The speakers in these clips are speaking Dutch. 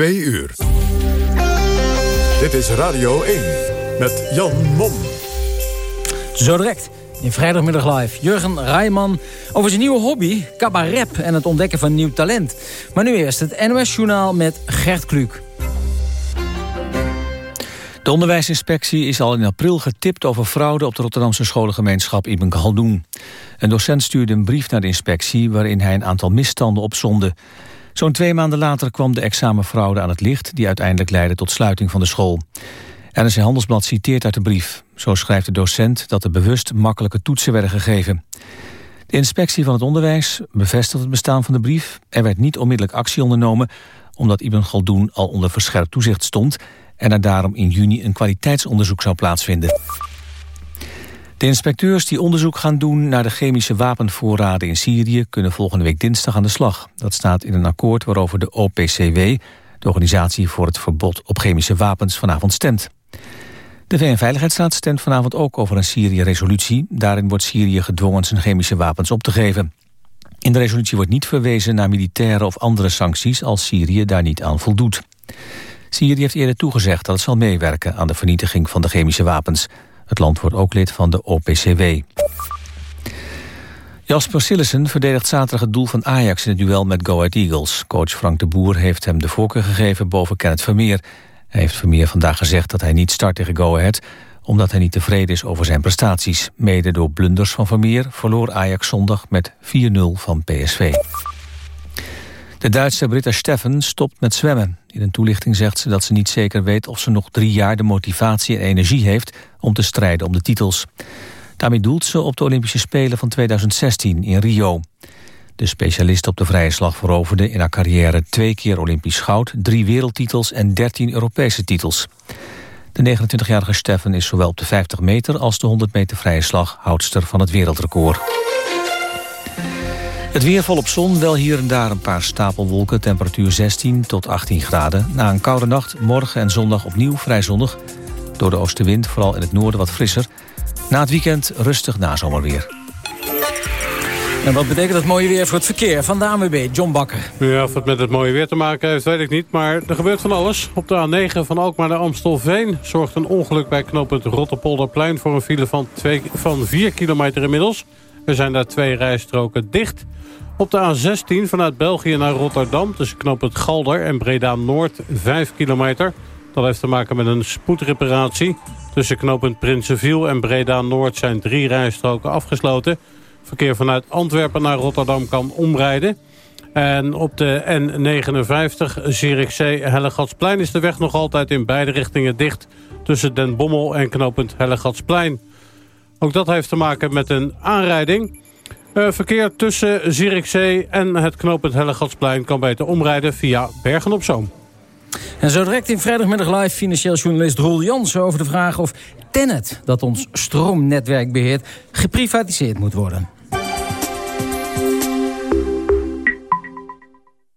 2 uur. Dit is Radio 1 met Jan Mom. Zo direct. In vrijdagmiddag live. Jurgen Rijman over zijn nieuwe hobby, cabaret en het ontdekken van nieuw talent. Maar nu eerst het NOS-journaal met Gert Kluk. De onderwijsinspectie is al in april getipt over fraude op de Rotterdamse scholengemeenschap Ibn Galdoen. Een docent stuurde een brief naar de inspectie waarin hij een aantal misstanden opzonde. Zo'n twee maanden later kwam de examenfraude aan het licht die uiteindelijk leidde tot sluiting van de school. NRC Handelsblad citeert uit de brief. Zo schrijft de docent dat er bewust makkelijke toetsen werden gegeven. De inspectie van het onderwijs bevestigt het bestaan van de brief. Er werd niet onmiddellijk actie ondernomen omdat Ibn Galdoen al onder verscherpt toezicht stond en er daarom in juni een kwaliteitsonderzoek zou plaatsvinden. De inspecteurs die onderzoek gaan doen naar de chemische wapenvoorraden in Syrië kunnen volgende week dinsdag aan de slag. Dat staat in een akkoord waarover de OPCW, de Organisatie voor het Verbod op Chemische Wapens, vanavond stemt. De VN-veiligheidsraad stemt vanavond ook over een Syrië-resolutie. Daarin wordt Syrië gedwongen zijn chemische wapens op te geven. In de resolutie wordt niet verwezen naar militaire of andere sancties als Syrië daar niet aan voldoet. Syrië heeft eerder toegezegd dat het zal meewerken aan de vernietiging van de chemische wapens. Het land wordt ook lid van de OPCW. Jasper Sillissen verdedigt zaterdag het doel van Ajax in het duel met Go Ahead Eagles. Coach Frank de Boer heeft hem de voorkeur gegeven boven Kenneth Vermeer. Hij heeft Vermeer vandaag gezegd dat hij niet start tegen Go Ahead... omdat hij niet tevreden is over zijn prestaties. Mede door blunders van Vermeer verloor Ajax zondag met 4-0 van PSV. De Duitse Britta Steffen stopt met zwemmen. In een toelichting zegt ze dat ze niet zeker weet of ze nog drie jaar de motivatie en energie heeft om te strijden om de titels. Daarmee doelt ze op de Olympische Spelen van 2016 in Rio. De specialist op de vrije slag veroverde in haar carrière twee keer Olympisch goud, drie wereldtitels en 13 Europese titels. De 29-jarige Steffen is zowel op de 50 meter als de 100 meter vrije slag houdster van het wereldrecord. Het weer volop zon, wel hier en daar een paar stapelwolken. Temperatuur 16 tot 18 graden. Na een koude nacht, morgen en zondag opnieuw vrij zonnig. Door de oostenwind, vooral in het noorden wat frisser. Na het weekend rustig nazomerweer. En wat betekent dat mooie weer voor het verkeer? Van de ANWB, John Bakker. Ja, of het met het mooie weer te maken heeft, weet ik niet. Maar er gebeurt van alles. Op de A9 van Alkmaar naar Amstelveen... zorgt een ongeluk bij knooppunt Rotterpolderplein... voor een file van, twee, van 4 kilometer inmiddels. Er zijn daar twee rijstroken dicht... Op de A16 vanuit België naar Rotterdam... tussen knooppunt Galder en Breda-Noord 5 kilometer. Dat heeft te maken met een spoedreparatie. Tussen knooppunt Prinsenviel en Breda-Noord zijn drie rijstroken afgesloten. Verkeer vanuit Antwerpen naar Rotterdam kan omrijden. En op de N59 Zierikzee-Hellegatsplein is de weg nog altijd in beide richtingen dicht... tussen Den Bommel en knooppunt Hellegatsplein. Ook dat heeft te maken met een aanrijding... Uh, verkeer tussen Zierikzee en het knooppunt Hellegatsplein... kan beter omrijden via Bergen-op-Zoom. En zo direct in vrijdagmiddag live financieel journalist Roel Jansen... over de vraag of Tennet, dat ons stroomnetwerk beheert... geprivatiseerd moet worden.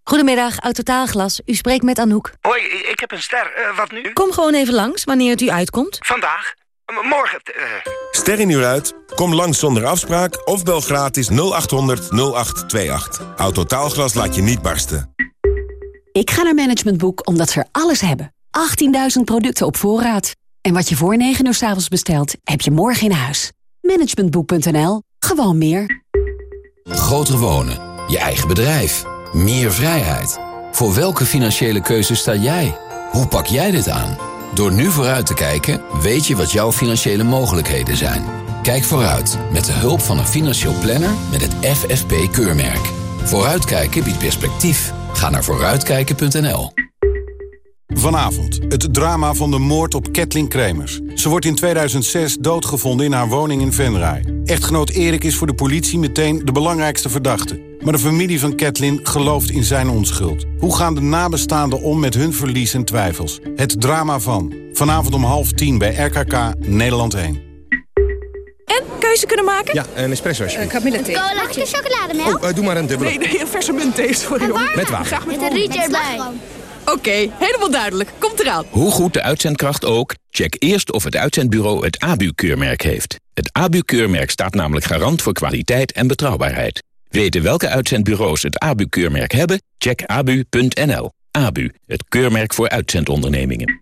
Goedemiddag, Autotaalglas. U spreekt met Anouk. Hoi, ik heb een ster. Uh, wat nu? Kom gewoon even langs, wanneer het u uitkomt. Vandaag? Morgen. Uh... Ster in uur uit? Kom langs zonder afspraak of bel gratis 0800 0828. Autotaalglas laat je niet barsten. Ik ga naar Management Boek omdat ze er alles hebben. 18.000 producten op voorraad. En wat je voor 9 uur s avonds bestelt, heb je morgen in huis. Managementboek.nl. Gewoon meer. Groter wonen. Je eigen bedrijf. Meer vrijheid. Voor welke financiële keuze sta jij? Hoe pak jij dit aan? Door nu vooruit te kijken, weet je wat jouw financiële mogelijkheden zijn. Kijk vooruit met de hulp van een financieel planner met het FFP-keurmerk. Vooruitkijken biedt perspectief. Ga naar vooruitkijken.nl. Vanavond, het drama van de moord op Kathleen Kremers. Ze wordt in 2006 doodgevonden in haar woning in Venray. Echtgenoot Erik is voor de politie meteen de belangrijkste verdachte. Maar de familie van Kathleen gelooft in zijn onschuld. Hoe gaan de nabestaanden om met hun verlies en twijfels? Het drama van. Vanavond om half tien bij RKK Nederland 1. En, keuze kunnen maken? Ja, een espresso alsjeblieft. Uh, kamillethee. Mag ik een chocolademel? Oh, uh, doe maar een dubbele. Nee, nee, een verse muntthee, sorry hoor. Met water. Graag met, met een rietje erbij. Oké, helemaal duidelijk. Komt eraan. Hoe goed de uitzendkracht ook, check eerst of het uitzendbureau het ABU-keurmerk heeft. Het ABU-keurmerk staat namelijk garant voor kwaliteit en betrouwbaarheid. Weten welke uitzendbureaus het ABU-keurmerk hebben? Check abu.nl. ABU, het keurmerk voor uitzendondernemingen.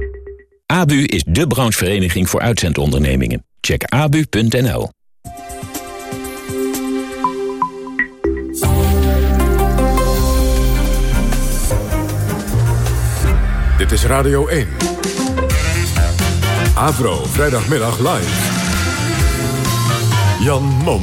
ABU is de branchevereniging voor uitzendondernemingen. Check abu.nl. Dit is Radio 1. Avro, vrijdagmiddag live. Jan Mom.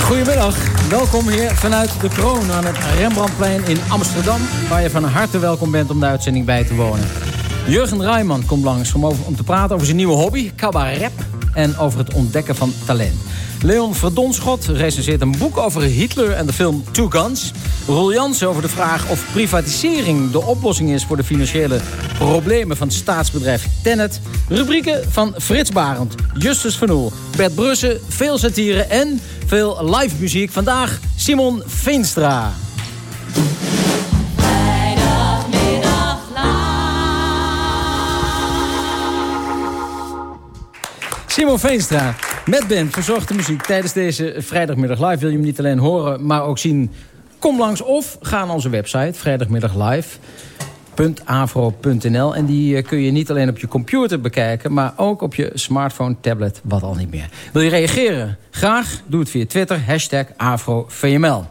Goedemiddag, welkom hier vanuit de kroon aan het Rembrandtplein in Amsterdam... waar je van harte welkom bent om de uitzending bij te wonen. Jurgen Rijman komt langs om, over, om te praten over zijn nieuwe hobby, cabaret... en over het ontdekken van talent. Leon Verdonschot recenseert een boek over Hitler en de film Two Guns. Roel Jansen over de vraag of privatisering de oplossing is... voor de financiële problemen van het staatsbedrijf Tennet. Rubrieken van Frits Barend, Justus Van Oel, Bert Brussen... veel satire en veel live muziek. Vandaag Simon Veenstra. Simon Veenstra, met band verzorgt de muziek tijdens deze vrijdagmiddag live. Wil je hem niet alleen horen, maar ook zien? Kom langs of ga naar onze website vrijdagmiddaglive.avro.nl en die kun je niet alleen op je computer bekijken... maar ook op je smartphone, tablet, wat al niet meer. Wil je reageren? Graag, doe het via Twitter, hashtag AfroVML.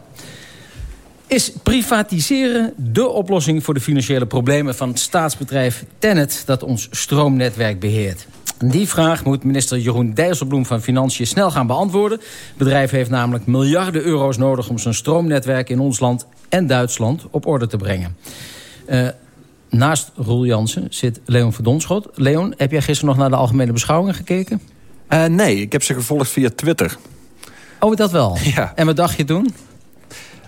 Is privatiseren de oplossing voor de financiële problemen van staatsbedrijf Tennet... dat ons stroomnetwerk beheert? Die vraag moet minister Jeroen Dijsselbloem van Financiën snel gaan beantwoorden. Het bedrijf heeft namelijk miljarden euro's nodig... om zijn stroomnetwerk in ons land en Duitsland op orde te brengen. Uh, naast Roel Jansen zit Leon Verdonschot. Leon, heb jij gisteren nog naar de algemene beschouwingen gekeken? Uh, nee, ik heb ze gevolgd via Twitter. Oh, dat wel? Ja. En wat dacht je toen?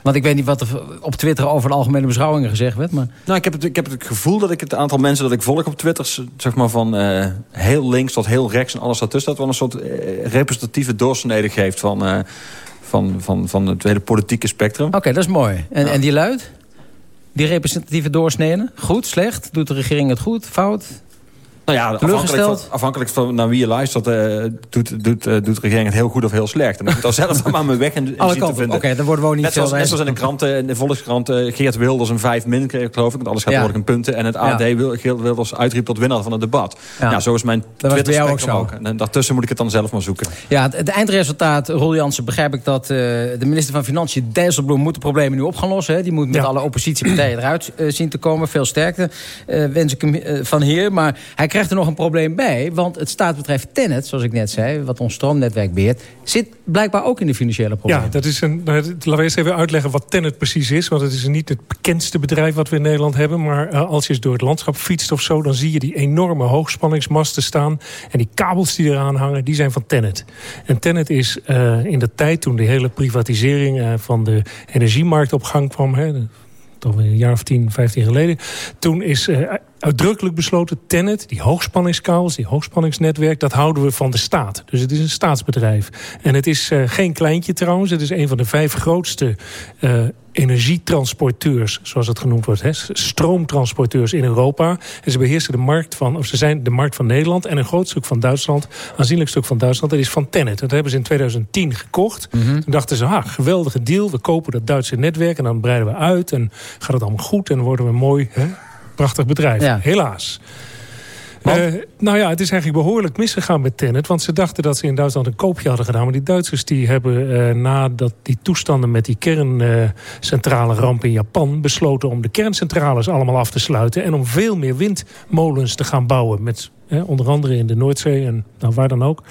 Want ik weet niet wat er op Twitter over de algemene beschouwingen gezegd werd. Maar... Nou, ik heb, het, ik heb het gevoel dat ik het aantal mensen dat ik volg op Twitter... zeg maar van uh, heel links tot heel rechts en alles daartussen... dat wel een soort uh, representatieve doorsnede geeft van, uh, van, van, van het hele politieke spectrum. Oké, okay, dat is mooi. En, ja. en die luidt? Die representatieve doorsneden? Goed, slecht? Doet de regering het goed, fout? Nou ja, afhankelijk van, afhankelijk van naar wie je luistert... Uh, doet, doet, uh, doet de regering het heel goed of heel slecht. En dan moet ik zelf maar mijn weg en, Alle kanten. Oké, okay, dan worden we niet net zoals, net zoals in de kranten, in de Volkskrant... Uh, Geert Wilders een vijf min kreeg, geloof ik. Want alles gaat ja. worden in punten. En het AD ja. Geert Wilders uitriep tot winnaar van het debat. Ja, ja zo is mijn Twitter ook, zo. ook. En daartussen moet ik het dan zelf maar zoeken. Ja, het, het eindresultaat, Roel Jansen, begrijp ik dat... de minister van Financiën, Dijsselbloem, moet de problemen nu op gaan lossen. Hè? Die moet met alle oppositiepartijen eruit zien te komen. Veel sterkte wens ik hem van hier. Maar hij krijgt er nog een probleem bij. Want het staatsbedrijf Tennet, zoals ik net zei... wat ons stroomnetwerk beheert... zit blijkbaar ook in de financiële problemen. Ja, dat is een, laten we eerst even uitleggen wat Tennet precies is. Want het is niet het bekendste bedrijf wat we in Nederland hebben. Maar uh, als je eens door het landschap fietst of zo... dan zie je die enorme hoogspanningsmasten staan. En die kabels die eraan hangen, die zijn van Tennet. En Tennet is uh, in de tijd toen de hele privatisering... Uh, van de energiemarkt op gang kwam... Hè, toch een jaar of 10, 15 geleden. Toen is uitdrukkelijk besloten... Tennet, die hoogspanningskabels, die hoogspanningsnetwerk... dat houden we van de staat. Dus het is een staatsbedrijf. En het is uh, geen kleintje trouwens. Het is een van de vijf grootste uh, energietransporteurs... zoals het genoemd wordt, hè, stroomtransporteurs in Europa. En ze beheersen de markt van... of ze zijn de markt van Nederland... en een groot stuk van Duitsland, aanzienlijk stuk van Duitsland... dat is van Tennet. Dat hebben ze in 2010 gekocht. Mm -hmm. Toen dachten ze, ah, geweldige deal. We kopen dat Duitse netwerk en dan breiden we uit... en gaat het allemaal goed en worden we mooi... Hè, prachtig bedrijf. Ja. Helaas. Uh, nou ja, het is eigenlijk behoorlijk misgegaan met Tennet. Want ze dachten dat ze in Duitsland een koopje hadden gedaan. Maar die Duitsers die hebben uh, nadat die toestanden met die kerncentrale uh, ramp in Japan... besloten om de kerncentrales allemaal af te sluiten. En om veel meer windmolens te gaan bouwen. Met onder andere in de Noordzee en nou, waar dan ook.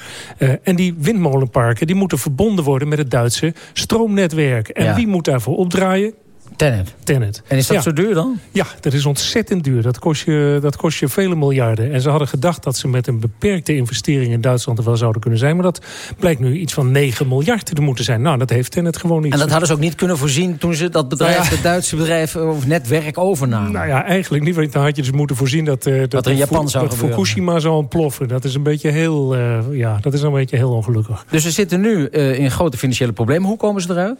En die windmolenparken die moeten verbonden worden met het Duitse stroomnetwerk. En ja. wie moet daarvoor opdraaien? Tenet. Tenet. En is dat Ja. zo duur dan? Ja, dat is ontzettend duur. Dat kost, je, dat kost je vele miljarden. En ze hadden gedacht dat ze met een beperkte investering in Duitsland er wel zouden kunnen zijn. Maar dat blijkt nu iets van 9 miljard te moeten zijn. Nou, dat heeft Tenet gewoon niet. En dat hadden ze ook niet kunnen voorzien toen ze dat bedrijf, Nou ja. het Duitse bedrijf of netwerk overnamen. Nou ja, eigenlijk niet. Want dan had je dus moeten voorzien dat, eh, dat, er in Japan zou dat. Fukushima zou ontploffen. Dat is een beetje heel, eh, ja, dat is een beetje heel ongelukkig. Dus ze zitten nu eh, in grote financiële problemen. Hoe komen ze eruit?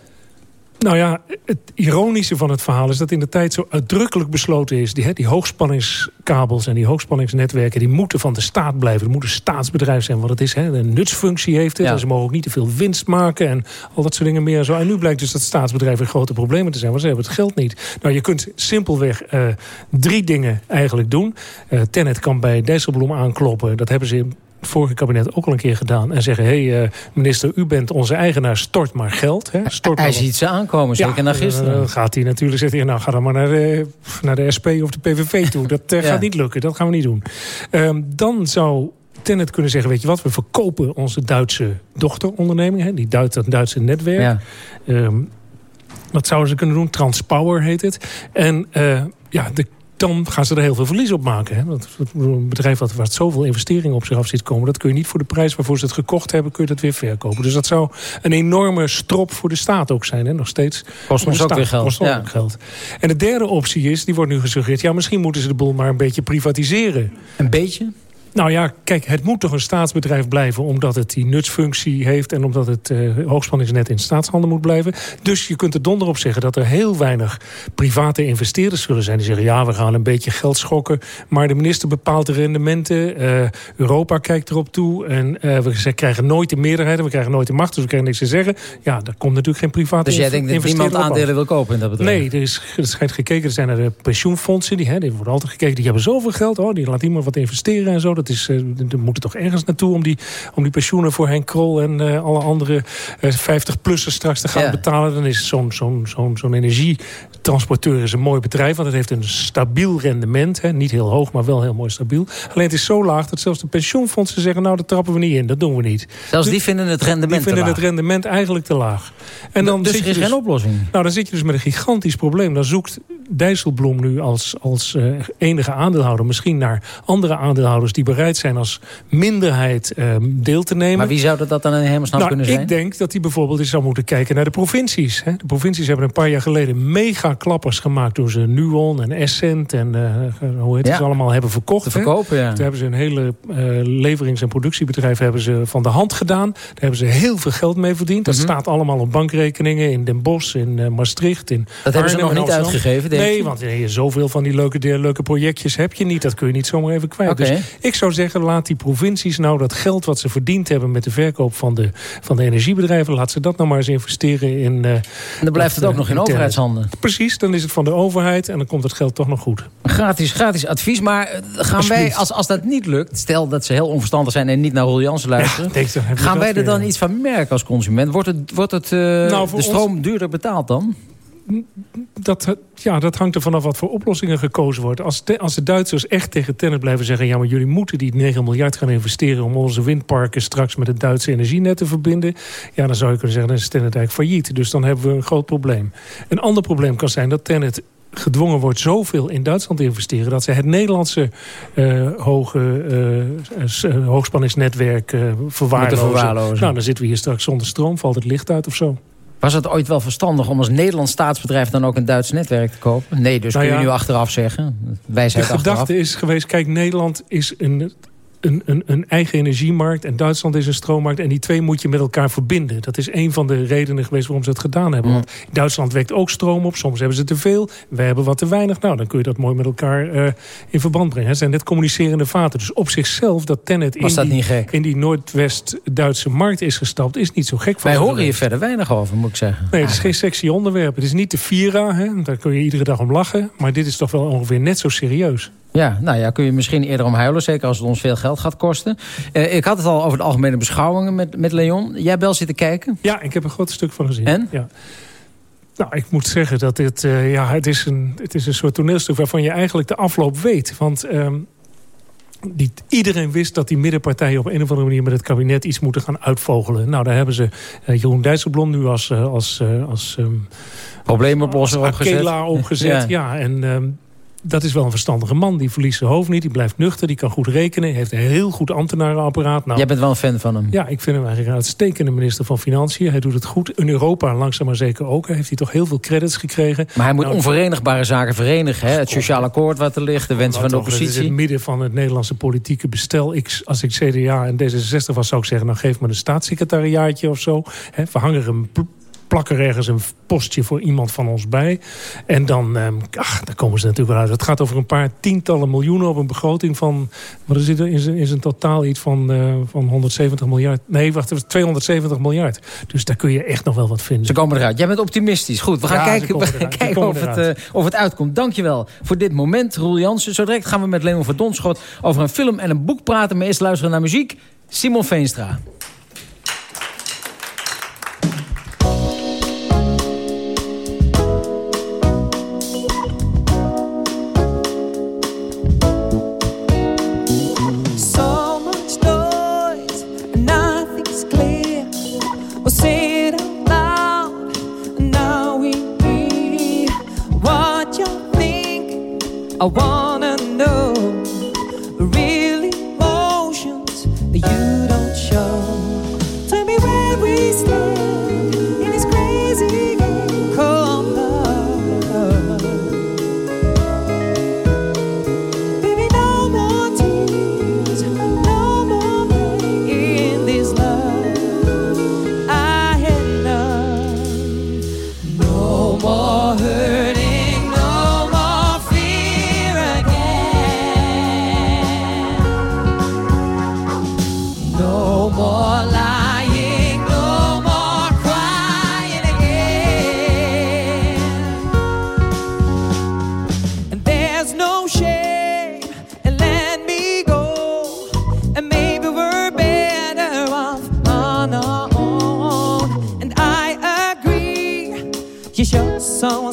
Nou ja, het ironische van het verhaal is dat in de tijd zo uitdrukkelijk besloten is... die, hè, die hoogspanningskabels en die hoogspanningsnetwerken... die moeten van de staat blijven. Het moet een staatsbedrijf zijn wat het is. Hè. Een nutsfunctie heeft het. Ja. En ze mogen ook niet te veel winst maken en al dat soort dingen meer. en Zo. En nu blijkt dus dat staatsbedrijven grote problemen te zijn... want ze hebben het geld niet. Nou, je kunt simpelweg eh, drie dingen eigenlijk doen. Eh Tennet kan bij Dijsselbloem aankloppen. Dat hebben ze in vorige kabinet ook al een keer gedaan. En zeggen, hé hey, eh, minister, u bent onze eigenaar, stort maar geld. Hè. Stort Hij maar wat- ziet ze aankomen, zeker na gisteren. dan gaat hij natuurlijk zeggen, nou ga dan maar naar de, naar de SP of de PVV toe. Dat eh, Ja. gaat niet lukken, dat gaan we niet doen. Ehm, dan zou Tennet kunnen zeggen, weet je wat, we verkopen onze Duitse dochteronderneming. Hè, die Duits, dat Duitse netwerk. Ja. Ehm, dat zouden ze kunnen doen, Transpower heet het. En eh, ja, de dan gaan ze er heel veel verlies op maken. Hè? Want een bedrijf wat, wat zoveel investeringen op zich af ziet komen... dat kun je niet voor de prijs waarvoor ze het gekocht hebben... kun je dat weer verkopen. Dus dat zou een enorme strop voor de staat ook zijn. Hè? Nog steeds. Kost ons ook weer geld, Kost ons ja. ook geld. En de derde optie is, die wordt nu gesuggereerd... ja, misschien moeten ze de boel maar een beetje privatiseren. Een beetje? Nou ja, kijk, het moet toch een staatsbedrijf blijven... omdat het die nutsfunctie heeft... en omdat het eh, hoogspanningsnet in staatshanden moet blijven. Dus je kunt er donder op zeggen dat er heel weinig private investeerders zullen zijn... die zeggen, ja, we gaan een beetje geld schokken... maar de minister bepaalt de rendementen. eh, Europa kijkt erop toe. En eh, we krijgen nooit de meerderheid... en we krijgen nooit de macht, dus we krijgen niks te zeggen. Ja, daar komt natuurlijk geen private Dus jij denkt dat niemand aandelen wil kopen in dat bedrijf? Nee, er, is, er schijnt gekeken te zijn naar de pensioenfondsen. Die, hè, die worden altijd gekeken, die hebben zoveel geld. Oh, die laat iemand wat investeren en zo. Dat is, eh, er moeten toch ergens naartoe om die, om die pensioenen voor Henk Krol... en eh, alle andere eh, 50-plussers straks te gaan Ja. betalen. Dan is zo'n zo'n zo'n zo'n energietransporteur is een mooi bedrijf... want het heeft een stabiel rendement. Hè. Niet heel hoog, maar wel heel mooi stabiel. Alleen het is zo laag dat zelfs de pensioenfondsen zeggen... nou, dat trappen we niet in, dat doen we niet. Zelfs die vinden het rendement Die vinden het rendement eigenlijk te laag. En dan dus zit er je is geen oplossing? nou, dan zit je dus met een gigantisch probleem. Dan zoekt Dijsselbloem nu als, als eh, enige aandeelhouder... misschien naar andere aandeelhouders die bereid zijn als minderheid eh, deel te nemen. Maar wie zou dat dan in hemelsnaam Nou, kunnen zijn? ik denk dat hij bijvoorbeeld eens zou moeten kijken naar de provincies. Hè. De provincies hebben een paar jaar geleden mega klappers gemaakt... toen ze Nuon en Essent en eh, hoe heet Ja. het allemaal hebben verkocht. Te verkopen, ja. Toen hebben ze een hele eh, leverings- en productiebedrijf hebben ze van de hand gedaan. Daar hebben ze heel veel geld mee verdiend. Dat Mhm. staat allemaal op bankrekeningen in Den Bosch, in eh, Maastricht, in Dat hebben ze nog niet uitgegeven, denk Nee, want nee, zoveel van die leuke, leuke projectjes heb je niet. Dat kun je niet zomaar even kwijt. Dus ik zou zeggen, laat die provincies nou dat geld wat ze verdiend hebben... met de verkoop van de, van de energiebedrijven... laat ze dat nou maar eens investeren in... eh, En dan blijft het ook eh, nog in overheidshanden. Precies, dan is het van de overheid en dan komt het geld toch nog goed. Gratis, gratis advies. Maar eh, gaan wij, als, als dat niet lukt... stel dat ze heel onverstandig zijn en niet naar Roel Jansen luisteren... dan gaan wij er dan iets van merken als consument? Wordt, het, wordt het, Nou, de stroom duurder betaald dan? Dat, ja, dat hangt er vanaf wat voor oplossingen gekozen wordt. Als de, als de Duitsers echt tegen Tennet blijven zeggen... ja, maar jullie moeten die 9 miljard gaan investeren... om onze windparken straks met het Duitse energienet te verbinden... ja, dan zou je kunnen zeggen, dan is Tennet eigenlijk failliet. Dus dan hebben we een groot probleem. Een ander probleem kan zijn dat Tennet gedwongen wordt zoveel in Duitsland te investeren... dat ze het Nederlandse eh, hoge, eh, eh, hoogspanningsnetwerk verwaarlozen. verwaarlozen. Nou, dan zitten we hier straks zonder stroom. Valt het licht uit of zo? Was het ooit wel verstandig om als Nederlands staatsbedrijf... dan ook een Duits netwerk te kopen? Nee, dus Nou kun je nu achteraf zeggen. De Wijsheid achteraf. gedachte is geweest, kijk, Nederland is een, een, een, een eigen energiemarkt... en Duitsland is een stroommarkt. En die twee moet je met elkaar verbinden. Dat is een van de redenen geweest waarom ze het gedaan hebben. Want Duitsland wekt ook stroom op. Soms hebben ze te veel. Wij hebben wat te weinig. Nou, dan kun je dat mooi met elkaar eh, in verband brengen. Het zijn net communicerende vaten. Dus op zichzelf dat Tennet in dat die, in die Noordwest-Duitse markt is gestapt... is niet zo gek Wij horen hier verder weinig over, moet ik zeggen. Nee, het is geen sexy onderwerp. Het is niet de Vira, hè? daar kun je iedere dag om lachen. Maar dit is toch wel ongeveer net zo serieus. Ja, nou ja, kun je misschien eerder om huilen. Zeker als het ons veel geld gaat kosten. Eh, ik had het al over de algemene beschouwingen met, met Leon. Jij hebt wel zitten kijken. Ja, ik heb een groot stuk van gezien. En? Ja. Nou, ik moet zeggen dat dit, eh, ja, het, is een, het is een soort toneelstuk waarvan je eigenlijk de afloop weet. Want ehm, die, iedereen wist dat die middenpartijen op een of andere manier met het kabinet iets moeten gaan uitvogelen. Nou, daar hebben ze eh, Jeroen Dijsselbloem nu als, als, als ehm, Probleemoplosser opgezet. Opgezet. ja. Ja. en ehm, dat is wel een verstandige man. Die verliest zijn hoofd niet. Die blijft nuchter. Die kan goed rekenen. Heeft een heel goed ambtenarenapparaat. Nou, Jij bent wel een fan van hem. ja, ik vind hem eigenlijk een uitstekende minister van Financiën. Hij doet het goed. In Europa langzaam maar zeker ook. Hij heeft hij toch heel veel credits gekregen. Maar hij moet Nou, onverenigbare zaken verenigen. Hè? Het sociaal akkoord wat er ligt, de wensen van de toch, Het is in oppositie. het midden van het Nederlandse politieke bestel. Ik, als ik CDA en D66 was, zou ik zeggen... nou geef me een staatssecretariaatje of zo. Hè, verhang er een plak er ergens een postje voor iemand van ons bij. En dan, ehm, ach, daar komen ze natuurlijk wel uit. Het gaat over een paar tientallen miljoenen op een begroting van... wat is het in zijn totaal iets van, eh, van 170 miljard? Nee, wacht, even, 270 miljard. Dus daar kun je echt nog wel wat vinden. Ze komen eruit. Jij bent optimistisch. Goed, we gaan Ja, kijken, kijken of, het, eh, of het uitkomt. Dankjewel voor dit moment, Roel Jansen. Zo direct gaan we met Leon van Donschot over een film en een boek praten. Maar eerst luisteren naar muziek. Simon Veenstra. I wanna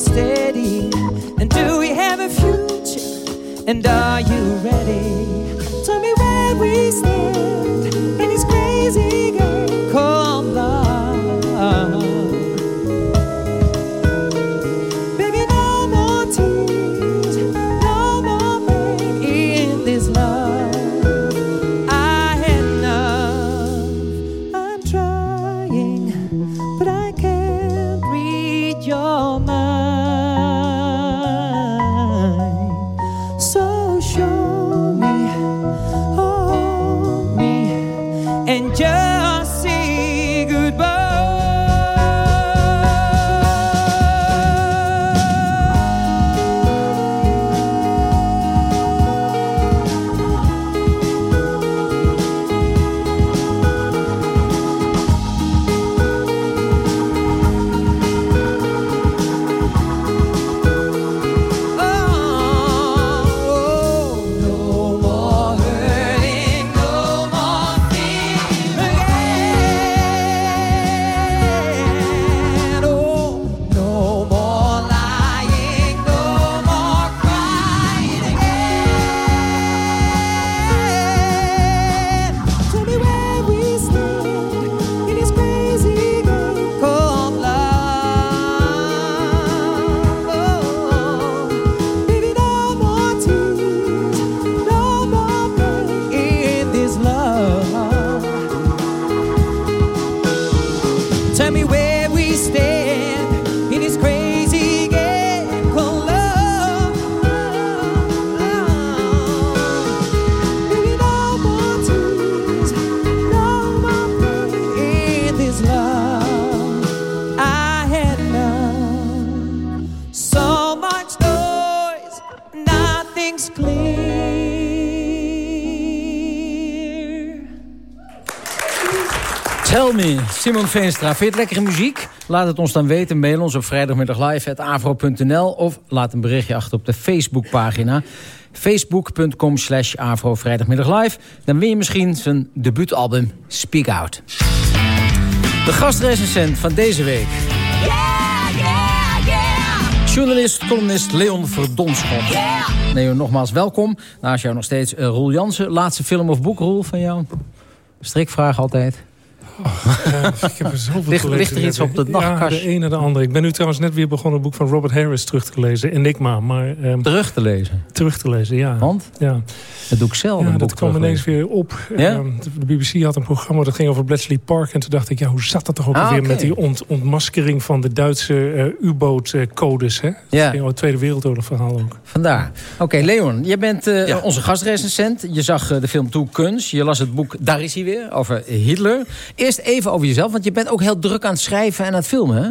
steady. And do we have a future? And are you ready? Me, Simon Veenstra. Vind je het lekkere muziek? Laat het ons dan weten. Mail ons op vrijdagmiddaglive.avro.nl of laat een berichtje achter op de Facebookpagina. Facebook.com slash Avro Vrijdagmiddag Dan win je misschien zijn debuutalbum Speak Out. De gastrecensent van deze week. Journalist, columnist Leon Verdonschot. Leon, nogmaals welkom. Naast jou nog steeds eh, Roel Jansen. Laatste film of boek, Roel, van jou? Strikvraag altijd. Uh, ik heb er zoveel ligt, ligt er iets op de Ja, nachtkast? de ene de andere. Ik ben nu trouwens net weer begonnen een boek van Robert Harris terug te lezen. Enigma. Maar, ehm, Terug te lezen? terug te lezen, ja. Want? Ja. Dat doe ik zelf. Ja, dat kwam ineens weer op. Ja? Ehm, de BBC had een programma dat ging over Bletchley Park. En toen dacht ik, ja, hoe zat dat toch ook Ah, alweer oké. met die ont ontmaskering van de Duitse eh, U-bootcodes. hè? Dat Ja. ging over het Tweede Wereldoorlog verhaal ook. Vandaar. Oké, Leon, je bent eh, onze gastrecensent. Je zag eh, de film Toe Kunst. Je las het boek Daar is hij weer, over Hitler. Eerst even over jezelf, want je bent ook heel druk aan het schrijven en aan het filmen, hè?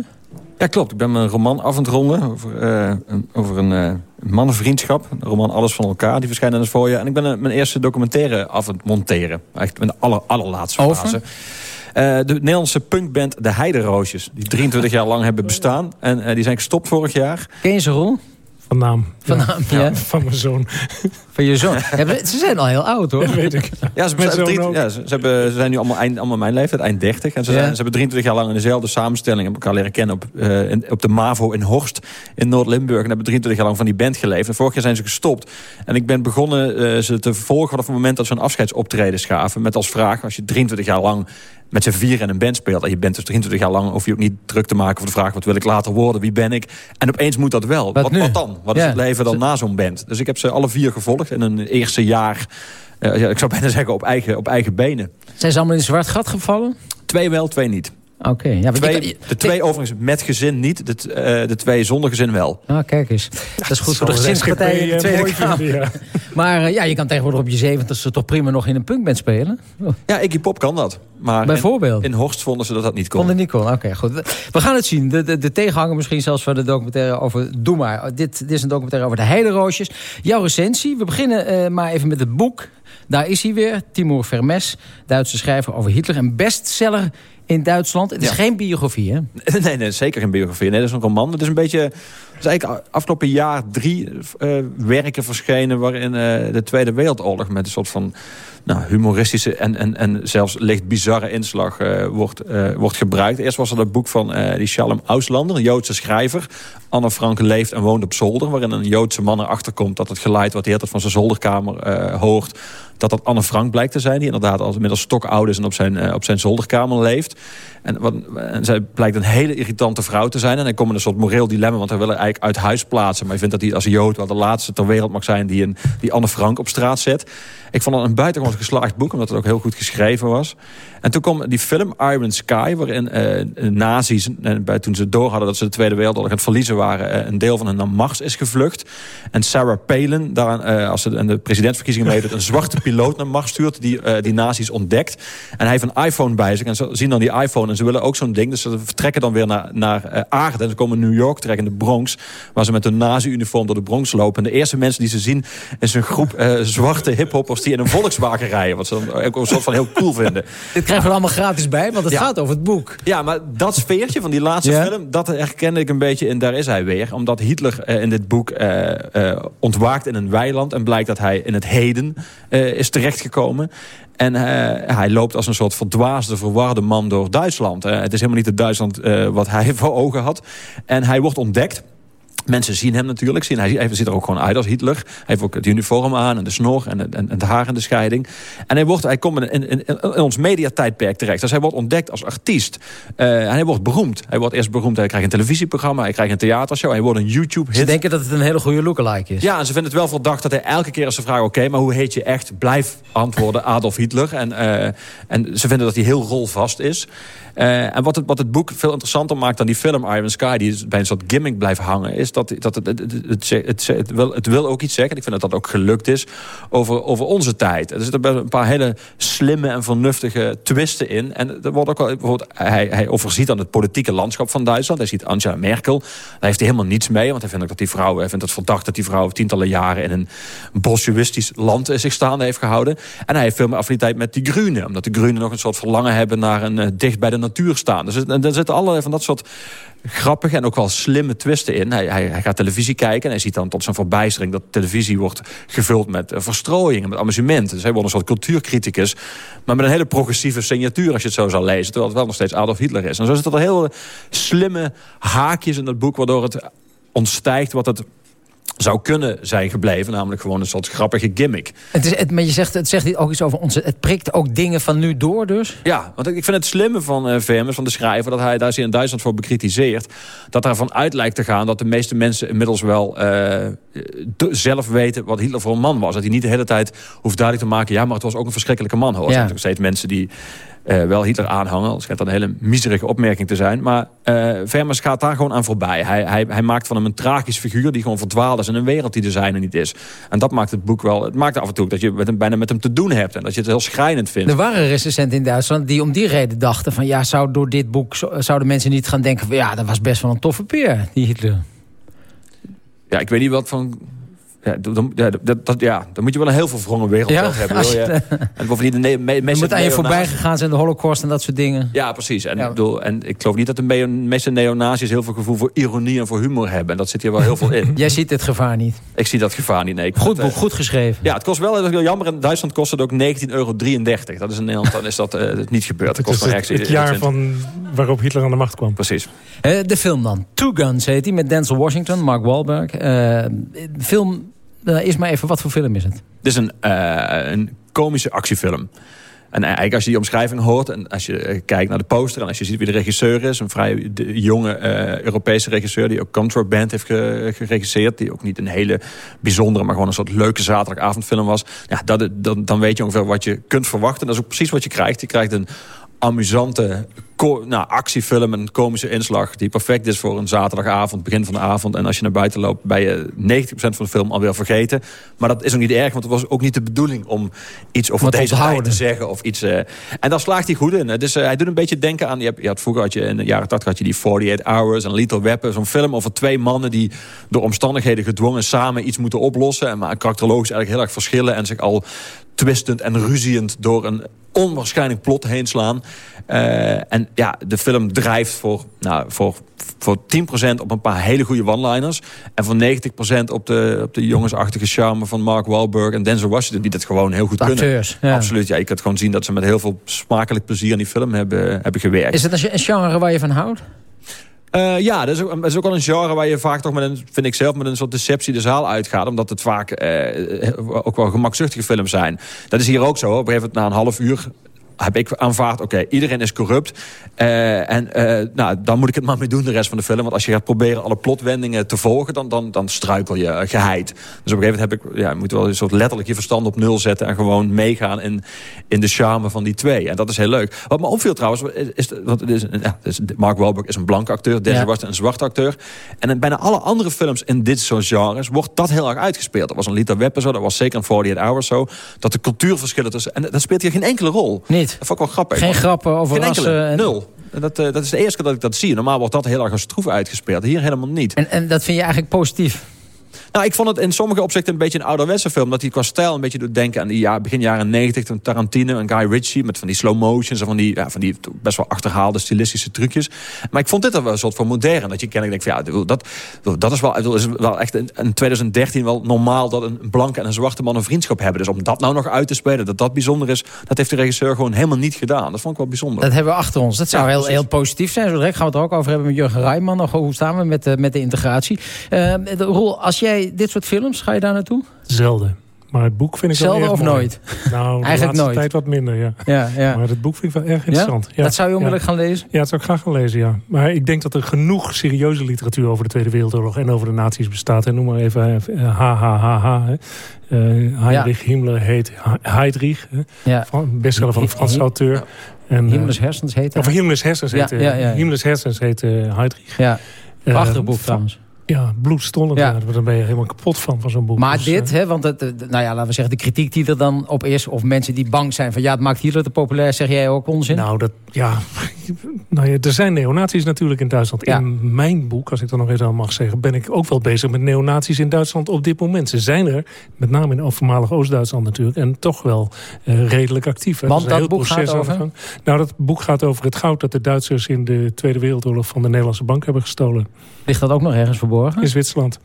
Ja, klopt. Ik ben mijn roman af aan het ronden over, eh, een, over een eh, mannenvriendschap. Een roman Alles van elkaar, die verschijnt in het voorjaar. En ik ben eh, mijn eerste documentaire af aan het monteren. Echt in de aller, allerlaatste Over? fase. Eh, de Nederlandse punkband De Heideroosjes. Die 23 jaar lang hebben bestaan. En eh, die zijn gestopt vorig jaar. Ken je ze, Roel? Van naam. Van Ja. naam, ja. Van mijn zoon. Van je zoon. Ja, ze zijn al heel oud, hoor. Dat weet ik. Ja, ze, drie- ja, ze, ze hebben, ze zijn nu allemaal, eind, allemaal mijn leeftijd, eind 30. En ze, Ja. zijn, ze hebben 23 jaar lang in dezelfde samenstelling hebben elkaar leren kennen op, eh, in- op de MAVO in Horst in Noord-Limburg. En hebben 23 jaar lang van die band geleefd. En vorig jaar zijn ze gestopt. En ik ben begonnen eh, ze te volgen vanaf het moment dat ze een afscheidsoptreden schaven. Met als vraag, als je 23 jaar lang met z'n vier in een band speelt... en je bent dus 23 jaar lang, hoef je ook niet druk te maken... voor de vraag, wat wil ik later worden, wie ben ik? En opeens moet dat wel. Wat Wat, nu? wat dan? Wat is het leven dan na zo'n band? Dus ik heb ze alle vier gevolgd in een eerste jaar... eh, ja, ik zou bijna zeggen op eigen, op eigen benen. Zijn ze allemaal in een zwart gat gevallen? Twee wel, twee niet. Oké. Ja, Twee, de twee overigens met gezin niet, de, eh, de twee zonder gezin wel. Ah, kijk eens. Dat is goed voor de gezinspartij in de SGP, Tweede mooi Kamer. vinden, ja. Maar eh, ja, je kan tegenwoordig op je zeventigste toch prima nog in een punkband spelen? Oh, Ja, Iggy Pop kan dat. Maar Bijvoorbeeld? In, in Horst vonden ze dat dat niet kon. Er niet kon. Oké, goed. We gaan het zien. De, de, de tegenhanger misschien zelfs van de documentaire over... Doe maar. Dit, dit is een documentaire over de heideroosjes. Jouw recensie. We beginnen eh, maar even met het boek. Daar is hij weer. Timur Vermes, Duitse schrijver over Hitler. Een bestseller in Duitsland. Het is Ja. geen biografie, hè? Nee, nee, zeker geen biografie. Nee, dat is een roman. Het is een beetje... Het is eigenlijk afgelopen jaar drie eh, werken verschenen... waarin eh, de Tweede Wereldoorlog met een soort van nou, humoristische... En, en, en zelfs licht bizarre inslag eh, wordt, wordt gebruikt. Eerst was er het boek van die Shalom Auslander, een Joodse schrijver. Anne Frank leeft en woont op zolder... waarin een Joodse man erachter komt dat het geluid... wat hij altijd van zijn zolderkamer hoort... dat dat Anne Frank blijkt te zijn... die inderdaad al inmiddels stokoud is en op zijn, eh, op zijn zolderkamer leeft. En, wat, en zij blijkt een hele irritante vrouw te zijn. En hij komt in een soort moreel dilemma... want hij wil haar eigenlijk uit huis plaatsen. Maar hij vindt dat hij als Jood wel de laatste ter wereld mag zijn... die, een, die Anne Frank op straat zet. Ik vond het een buitengewoon geslaagd boek... omdat het ook heel goed geschreven was. En toen kwam die film Iron Sky... waarin eh, nazi's, eh, bij, toen ze door hadden dat ze de Tweede Wereldoorlog aan het verliezen waren... eh, een deel van hen naar Mars is gevlucht. En Sarah Palin, daar, eh, als ze aan de presidentsverkiezingen meedoet... een zwarte piloot naar Mars stuurt, die, eh, die nazi's ontdekt. En hij heeft een iPhone bij zich en ze zien dan die iPhone... en ze willen ook zo'n ding, dus ze vertrekken dan weer naar, naar aarde... en ze komen in New York terecht in de Bronx... waar ze met een nazi-uniform door de Bronx lopen. En de eerste mensen die ze zien is een groep eh, zwarte hiphoppers... die in een Volkswagen rijden, wat ze dan ook een soort van heel cool vinden. Dit krijgen we er allemaal gratis bij, want het Ja. gaat over het boek. Ja, maar dat sfeertje van die laatste Ja? film... dat herkende ik een beetje in Daar is hij weer. Omdat Hitler eh, in dit boek eh, eh, ontwaakt in een weiland... en blijkt dat hij in het heden is terechtgekomen. En hij loopt als een soort verdwaasde, verwarde man door Duitsland. Het is helemaal niet het Duitsland wat hij voor ogen had. En hij wordt ontdekt... Mensen zien hem natuurlijk. Zien, hij, hij ziet er ook gewoon uit als Hitler. Hij heeft ook het uniform aan en de snor en, en, en het haar en de scheiding. En hij, wordt, hij komt in, in, ons mediatijdperk terecht. Dus hij wordt ontdekt als artiest. Eh, en hij wordt beroemd. Hij wordt eerst beroemd. Hij krijgt een televisieprogramma. Hij krijgt een theatershow. Hij wordt een Ze YouTube-hit. denken dat het een hele goede lookalike is. Ja, en ze vinden het wel verdacht dat hij elke keer als ze vragen... oké, maar hoe heet je echt? Blijf antwoorden Adolf Hitler. En, eh, en ze vinden dat hij heel rolvast is. Eh, en wat het, wat het boek veel interessanter maakt dan die film Iron Sky... die bij een soort gimmick blijft hangen... is dat, dat het, het, het, wil, het wil ook iets zeggen. Ik vind dat dat ook gelukt is over, over onze tijd. Er zitten een paar hele slimme en vernuftige twisten in. En er wordt ook bijvoorbeeld, hij, hij overziet dan het politieke landschap van Duitsland. Hij ziet Angela Merkel. Daar heeft hij helemaal niets mee. Want hij vindt ook dat die vrouw... Hij vindt het verdacht dat die vrouw tientallen jaren... in een bolsjewistisch land eh, zich staande heeft gehouden. En hij heeft veel meer affiniteit met die Groenen. Omdat de Groenen nog een soort verlangen hebben... naar een eh, dicht bij de natuur staan. Dus er zitten allerlei van dat soort grappige en ook wel slimme twisten in. Hij, hij, gaat televisie kijken en hij ziet dan tot zijn verbijstering... dat televisie wordt gevuld met uh, verstrooiing en met amusement. Dus hij wordt een soort cultuurcriticus... maar met een hele progressieve signatuur als je het zo zal lezen... terwijl het wel nog steeds Adolf Hitler is. En zo zitten er heel slimme haakjes in het boek... waardoor het ontstijgt wat het zou kunnen zijn gebleven. Namelijk gewoon een soort grappige gimmick. Het is, het, maar je zegt, het zegt ook iets over onze... Het prikt ook dingen van nu door dus? Ja, want ik vind het slimme van uh, Vermes, van de schrijver... dat hij daar in Duitsland voor bekritiseerd... dat ervan uit lijkt te gaan dat de meeste mensen inmiddels wel... Uh, zelf weten wat Hitler voor een man was. Dat hij niet de hele tijd hoeft duidelijk te maken... ja, maar het was ook een verschrikkelijke man. Hoor. Er zijn nog steeds mensen die uh, wel Hitler aanhangen. Dat schijnt dan een hele miserige opmerking te zijn. Maar uh, Vermes gaat daar gewoon aan voorbij. Hij, hij, hij maakt van hem een tragisch figuur die gewoon verdwaald is... in een wereld die er zijn en niet is. En dat maakt het boek wel... Het maakt af en toe dat je met hem, bijna met hem te doen hebt... en dat je het heel schrijnend vindt. Er waren recensenten in Duitsland die om die reden dachten... van ja, zou door dit boek zouden mensen niet gaan denken... van ja, dat was best wel een toffe peer, die Hitler. Ja, ik weet niet wat van ja, dan, ja, dat, dat, ja, dan moet je wel een heel veel verwrongen wereld ja, hebben. Wil je, en bovendien de me, me, moet aan je voorbij gegaan zijn, de holocaust en dat soort dingen. Ja, precies. En, bedoel, en ik geloof niet dat de meeste neonazis heel veel gevoel voor ironie en voor humor hebben. En dat zit hier wel heel veel in. Jij ziet het gevaar niet? Ik zie dat gevaar niet, nee. Ik goed boek, uh, goed geschreven. Ja, het kost wel, dat is heel jammer. In Duitsland kost het ook 19,33 euro. Dat is in Nederland dan is dat uh, niet gebeurd. Dat kost het, het, het jaar van waarop Hitler aan de macht kwam. Precies. Uh, de film dan. Two Guns heet hij, met Denzel Washington, Mark Wahlberg. de film uh, eerst maar even, wat voor film is het? Dit is een, uh, een komische actiefilm. En eigenlijk als je die omschrijving hoort en als je kijkt naar de poster... en als je ziet wie de regisseur is... een vrij jonge Europese regisseur die ook Contraband heeft geregisseerd... die ook niet een hele bijzondere, maar gewoon een soort leuke zaterdagavondfilm was... Ja, dat, dan, dan weet je ongeveer wat je kunt verwachten. En dat is ook precies wat je krijgt. Je krijgt een amusante nou, actiefilm een komische inslag... die perfect is voor een zaterdagavond, begin van de avond. En als je naar buiten loopt, ben je 90% van de film alweer vergeten. Maar dat is ook niet erg, want het was ook niet de bedoeling... om iets over Wat deze tijd te zeggen. Of iets, uh, en daar slaagt hij goed in. Dus uh, hij doet een beetje denken aan... Je, hebt, je had, vroeger had je in de jaren 80 had je die 48 Hours en Little Weapon. Zo'n film over twee mannen die door omstandigheden gedwongen... samen iets moeten oplossen. En maar karakterologisch eigenlijk heel erg verschillen... en zich al twistend en ruziend door een onwaarschijnlijk plot heen slaan. Uh, en ja, de film drijft voor, nou, voor, voor 10% op een paar hele goede one-liners. En voor 90% op de, op de jongensachtige charme van Mark Wahlberg en Denzel Washington. Die dat gewoon heel goed kunnen. Ja. Absoluut. Ja, ik kan gewoon zien dat ze met heel veel smakelijk plezier aan die film hebben, hebben gewerkt. Is het een genre waar je van houdt? Uh, ja, dat is, ook, dat is ook wel een genre waar je vaak toch met een, vind ik zelf, met een soort deceptie de zaal uitgaat. Omdat het vaak uh, ook wel gemakzuchtige films zijn. Dat is hier ook zo. Op een gegeven moment na een half uur heb ik aanvaard, oké, iedereen is corrupt. Uh, en uh, nou, dan moet ik het maar mee doen de rest van de film. Want als je gaat proberen alle plotwendingen te volgen... dan, dan, dan struikel je uh, geheid. Dus op een gegeven moment heb ik, ja, moet wel een soort letterlijk je verstand op nul zetten... en gewoon meegaan in, in de charme van die twee. En dat is heel leuk. Wat me opviel trouwens, is, want het is, ja, is, Mark Wahlberg is een blanke acteur. Denzel ja. Washington een zwarte acteur. En in bijna alle andere films in dit soort genres... wordt dat heel erg uitgespeeld. Dat was een Lita Webber zo, dat was zeker een 48 Hours zo. Dat de cultuurverschillen tussen... En dat speelt hier geen enkele rol. Niet. Dat vond ik wel grappig. Geen grappen over Geen rassen. En... Nul. Dat, uh, dat is de eerste keer dat ik dat zie. Normaal wordt dat heel erg als stroef uitgespeeld. Hier helemaal niet. En, en dat vind je eigenlijk positief? Nou, ik vond het in sommige opzichten een beetje een ouderwetse film. Dat hij qua stijl een beetje doet denken aan die ja, begin jaren 90. Van Tarantino en Guy Ritchie. Met van die slow motions en van die, ja, van die best wel achterhaalde stilistische trucjes. Maar ik vond dit er wel een soort van modern. Dat je kennelijk denkt van ja, dat, dat is wel, is wel echt in, in 2013 wel normaal dat een blanke en een zwarte man een vriendschap hebben. Dus om dat nou nog uit te spelen, dat dat bijzonder is. Dat heeft de regisseur gewoon helemaal niet gedaan. Dat vond ik wel bijzonder. Dat hebben we achter ons. Dat zou ja, heel, heel positief zijn. Zo direct gaan we het er ook over hebben met Jurgen Rijman. Hoe staan we met, de, met de integratie. Uh, de, Roel, als jij dit soort films Ga je daar naartoe? Zelden. Maar het boek vind ik Zelden wel of mooi. nooit? Nou, de Eigenlijk laatste nooit. tijd wat minder, ja. Ja, ja. Maar het boek vind ik wel erg interessant. Ja? Dat zou je onmiddellijk gaan lezen? Ja, dat zou ik graag gaan lezen, ja. Maar ik denk dat er genoeg serieuze literatuur over de Tweede Wereldoorlog en over de nazi's bestaat. En noem maar even HHHH. Uh, Heinrich Himmler heet Heydrich. Ja. Bestseller van een Franse auteur. En, Himmlers hersens heet Of Himmlers hersens heet, ja. Himmlers hersens heet Heydrich. Ja. Prachtig boek trouwens. Ja, bloedstollend. Ja. Daar ben je helemaal kapot van, van zo'n boek. Maar Dus, dit, eh, hè, want het, eh, nou ja, laten we zeggen, de kritiek die er dan op is... of mensen die bang zijn van ja, het maakt Hitler te populair... zeg jij ook onzin? Nou, dat, ja, nou ja, er zijn neonazies natuurlijk in Duitsland. Ja. In mijn boek, als ik dat nog eens aan mag zeggen... ben ik ook wel bezig met neonazies in Duitsland op dit moment. Ze zijn er, met name in voormalig Oost-Duitsland natuurlijk... en toch wel eh, redelijk actief. hè. Want is een dat heel boek proces gaat over? Nou, dat boek gaat over het goud dat de Duitsers... in de Tweede Wereldoorlog van de Nederlandse bank hebben gestolen. Ligt dat ook nog ergens verborgen? In Zwitserland.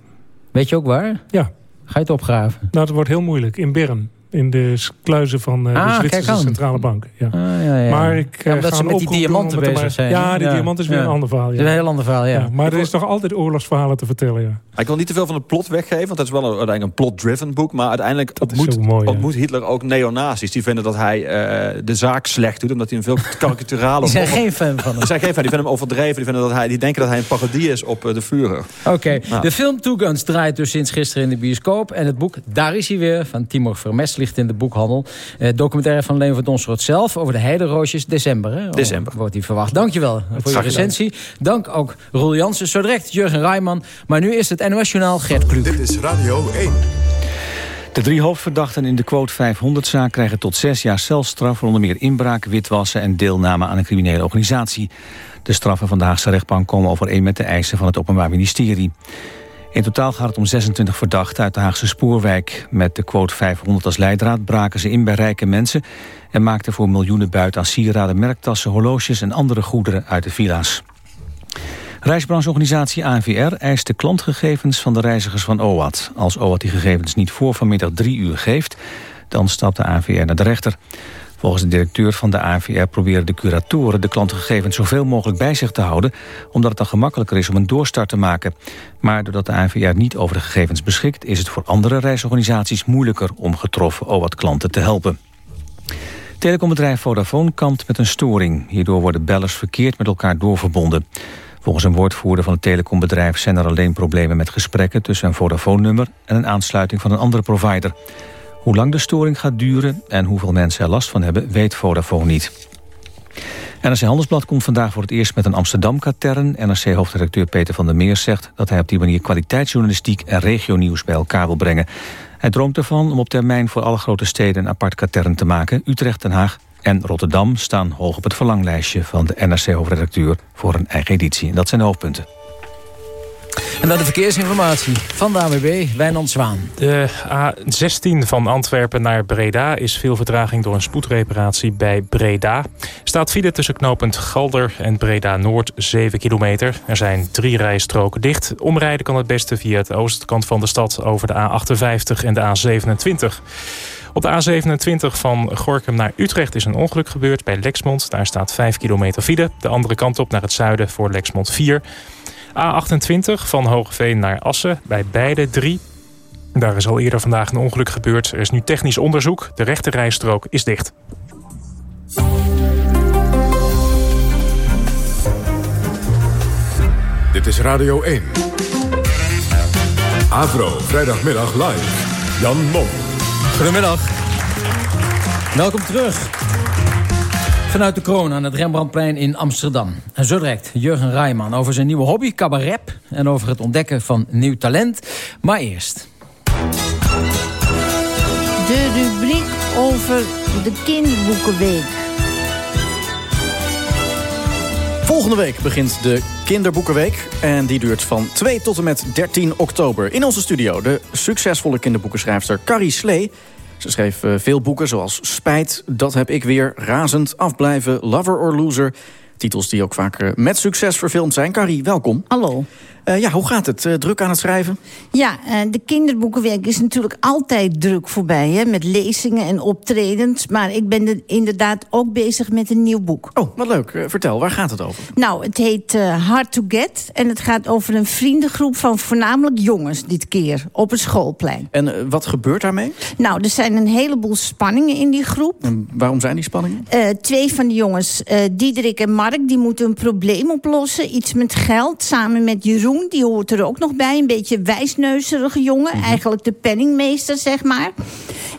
Weet je ook waar? Ja. Ga je het opgraven? Nou, dat wordt heel moeilijk. In Bern. In de kluizen van eh, Ah, de Zwitserse aan. centrale bank. Ja. Ah, ja, ja. Maar ik Ja, eh, omdat ze met die diamanten bezig maar- zijn. Ja, die Ja. diamant is weer Ja. een ander verhaal. Dat Ja. is een heel ander verhaal, ja. maar er is nog altijd oorlogsverhalen te vertellen, ja. Ik wil niet te veel van het plot weggeven, want dat is wel een, uiteindelijk een plot-driven boek. Maar uiteindelijk ontmoet, mooi, ontmoet Hitler ook neonazis. Die vinden dat hij eh, de zaak slecht doet, omdat hij een veel karikaturale... Die zijn geen fan van hem. Die zijn geen fan, die vinden hem overdreven. Die, vinden dat hij, die denken dat hij een parodie is op de Führer. Oké, Nou. de film Two Guns draait dus sinds gisteren in de bioscoop. En het boek Daar is hij weer van Timur Vermes ligt in de boekhandel. Eh, documentaire van Leen van Donsroot zelf over de heideroosjes. December, hè? December. Wordt die verwacht. Dankjewel voor je recensie. Dank ook Roel Jansen. Zo direct Jurgen Rijman. Maar nu is het NOS Journaal Gert Kluk. Dit is Radio 1. De drie hoofdverdachten in de quote 500-zaak krijgen tot zes jaar celstraf... voor onder meer inbraak, witwassen en deelname aan een criminele organisatie. De straffen van de Haagse rechtbank komen overeen met de eisen van het Openbaar Ministerie. In totaal gaat het om 26 verdachten uit de Haagse spoorwijk. Met de quote 500 als leidraad braken ze in bij rijke mensen... en maakten voor miljoenen buiten aan sieraden, merktassen, horloges... en andere goederen uit de villa's. Reisbrancheorganisatie ANVR eist de klantgegevens van de reizigers van OAT. Als OAT die gegevens niet voor vanmiddag drie uur geeft... dan stapt de ANVR naar de rechter. Volgens de directeur van de ANVR proberen de curatoren... de klantgegevens zoveel mogelijk bij zich te houden... omdat het dan gemakkelijker is om een doorstart te maken. Maar doordat de ANVR niet over de gegevens beschikt... is het voor andere reisorganisaties moeilijker om getroffen OAT-klanten te helpen. Telecombedrijf Vodafone kampt met een storing. Hierdoor worden bellers verkeerd met elkaar doorverbonden. Volgens een woordvoerder van het telecombedrijf zijn er alleen problemen met gesprekken tussen een Vodafone-nummer en een aansluiting van een andere provider. Hoe lang de storing gaat duren en hoeveel mensen er last van hebben, weet Vodafone niet. NRC Handelsblad komt vandaag voor het eerst met een Amsterdam-katern. NRC-hoofdredacteur Peter van der Meer zegt dat hij op die manier kwaliteitsjournalistiek en regionieuws bij elkaar wil brengen. Hij droomt ervan om op termijn voor alle grote steden een apart katern te maken. Utrecht, Den Haag en Rotterdam staan hoog op het verlanglijstje van de NRC-hoofdredacteur voor een eigen editie. En dat zijn de hoofdpunten. En dan de verkeersinformatie van de AWB, Wijnand Zwaan. De A16 van Antwerpen naar Breda is veel vertraging door een spoedreparatie bij Breda. Staat file tussen knooppunt Galder en Breda Noord 7 kilometer. Er zijn drie rijstroken dicht. Omrijden kan het beste via het oostkant van de stad over de A58 en de A27. Op de A27 van Gorkum naar Utrecht is een ongeluk gebeurd bij Lexmond. Daar staat 5 kilometer file. De andere kant op naar het zuiden voor Lexmond 4. A28 van Hogeveen naar Assen, bij beide 3. Daar is al eerder vandaag een ongeluk gebeurd. Er is nu technisch onderzoek. De rechte rijstrook is dicht. Dit is Radio 1. Avro, vrijdagmiddag live. Jan Mom. Goedemiddag. Welkom terug. Vanuit de kroon aan het Rembrandtplein in Amsterdam. En zo direct Jurgen Rijman over zijn nieuwe hobby, cabaret... en over het ontdekken van nieuw talent. Maar eerst... De rubriek over de kinderboekenweek. Volgende week begint de Kinderboekenweek. En die duurt van 2 tot en met 13 oktober. In onze studio de succesvolle kinderboekenschrijfster Carrie Slee. Ze schreef eh, veel boeken zoals Spijt, Dat heb ik weer, Razend, Afblijven, Lover or Loser. Titels die ook vaak met succes verfilmd zijn. Carrie, welkom. Hallo. Eh, ja, hoe gaat het? Eh, druk aan het schrijven? Ja, eh, de kinderboekenweek is natuurlijk altijd druk voorbij, hè, met lezingen en optredens. Maar ik ben er inderdaad ook bezig met een nieuw boek. Oh, wat leuk. Vertel, waar gaat het over? Nou, het heet Hard to Get. En het gaat over een vriendengroep van voornamelijk jongens dit keer. Op een schoolplein. En wat gebeurt daarmee? Nou, er zijn een heleboel spanningen in die groep. En waarom zijn die spanningen? Twee van de jongens, Diederik en Mark, die moeten een probleem oplossen. Iets met geld, samen met Jeroen. Die hoort er ook nog bij. Een beetje wijsneuzerige jongen. Eigenlijk de penningmeester, zeg maar.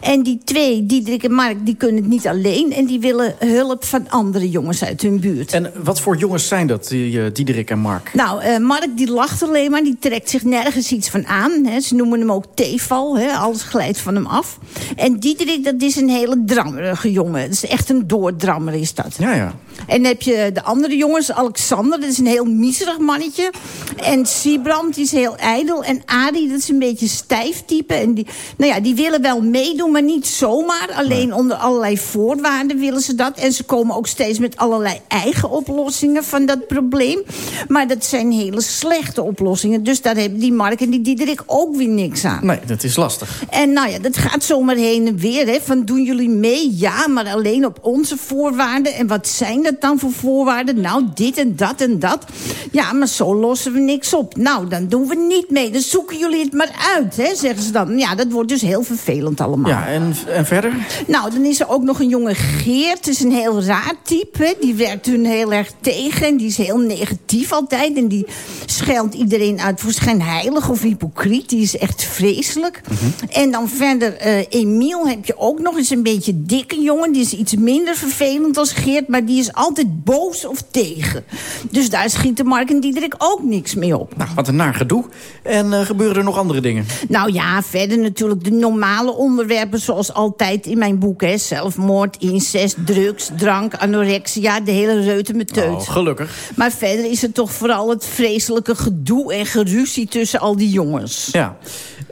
En die twee, Diederik en Mark, die kunnen het niet alleen. En die willen hulp van andere jongens uit hun buurt. En wat voor jongens zijn dat, die uh, Diederik en Mark? Nou, uh, Mark die lacht alleen maar. Die trekt zich nergens iets van aan. Hè. Ze noemen hem ook theeval. Hè. Alles glijdt van hem af. En Diederik, dat is een hele drammerige jongen. Dat is echt een doordrammer is dat. Ja, ja. En dan heb je de andere jongens. Alexander, dat is een heel miserig mannetje. En Siebrand, die is heel ijdel. En Adi, dat is een beetje stijf type. En die, nou ja, die willen wel meedoen doen, maar niet zomaar. Alleen onder allerlei voorwaarden willen ze dat. En ze komen ook steeds met allerlei eigen oplossingen van dat probleem. Maar dat zijn hele slechte oplossingen. Dus daar hebben die Mark en die Diederik ook weer niks aan. Nee, dat is lastig. En nou ja, dat gaat zomaar heen en weer. Hè, van doen jullie mee? Ja, maar alleen op onze voorwaarden. En wat zijn dat dan voor voorwaarden? Nou, dit en dat en dat. Ja, maar zo lossen we niks op. Nou, dan doen we niet mee. Dan zoeken jullie het maar uit, hè, zeggen ze dan. Ja, dat wordt dus heel vervelend allemaal. Ja, en, en verder? Nou, dan is er ook nog een jonge Geert. Is een heel raar type. Die werkt hun heel erg tegen. En die is heel negatief altijd. En die scheldt iedereen uit voor schijnheilig of hypocriet. Die is echt vreselijk. En dan verder, eh Emiel heb je ook nog eens een beetje dikke jongen. Die is iets minder vervelend als Geert. Maar die is altijd boos of tegen. Dus daar schieten Mark en Diederik ook niks mee op. Nou, wat een naar gedoe. En eh, gebeuren er nog andere dingen? Nou ja, verder natuurlijk de normale onderwerpen zoals altijd in mijn boek. Hè. Zelfmoord, incest, drugs, drank, anorexia, de hele reuten met teut. Oh, gelukkig. Maar verder is het toch vooral het vreselijke gedoe en geruzie tussen al die jongens. Ja.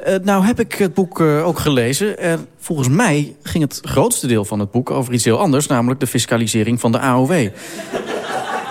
Eh, nou heb ik het boek eh, ook gelezen. En volgens mij ging het grootste deel van het boek over iets heel anders. Namelijk de fiscalisering van de AOW.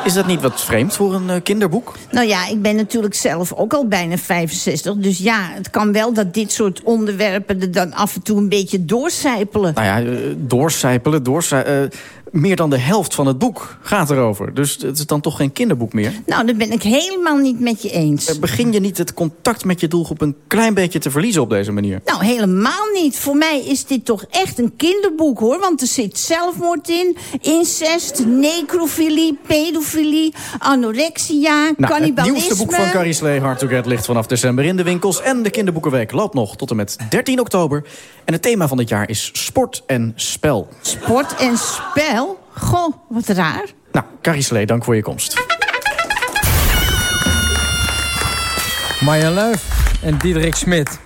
Is dat niet wat vreemd voor een eh, kinderboek? Nou ja, ik ben natuurlijk zelf ook al bijna 65. Dus ja, het kan wel dat dit soort onderwerpen er dan af en toe een beetje doorcijpelen. Nou ja, eh, doorcijpelen, doorcijpelen... meer dan de helft van het boek gaat erover. Dus het is dan toch geen kinderboek meer? Nou, dat ben ik helemaal niet met je eens. Eh, Begin je niet het contact met je doelgroep een klein beetje te verliezen op deze manier? Nou, helemaal niet. Voor mij is dit toch echt een kinderboek, hoor. Want er zit zelfmoord in, incest, necrofilie, pedofilie, anorexia, Nou, het cannibalisme. nieuwste boek van Carrie Slee, Hard to Get, ligt vanaf december in de winkels. En de kinderboekenweek loopt nog tot en met 13 oktober. En het thema van dit jaar is sport en spel. Sport en spel? Goh, wat raar. Nou, Carrie Slee, dank voor je komst. Marjan Luif en Diederik Smit.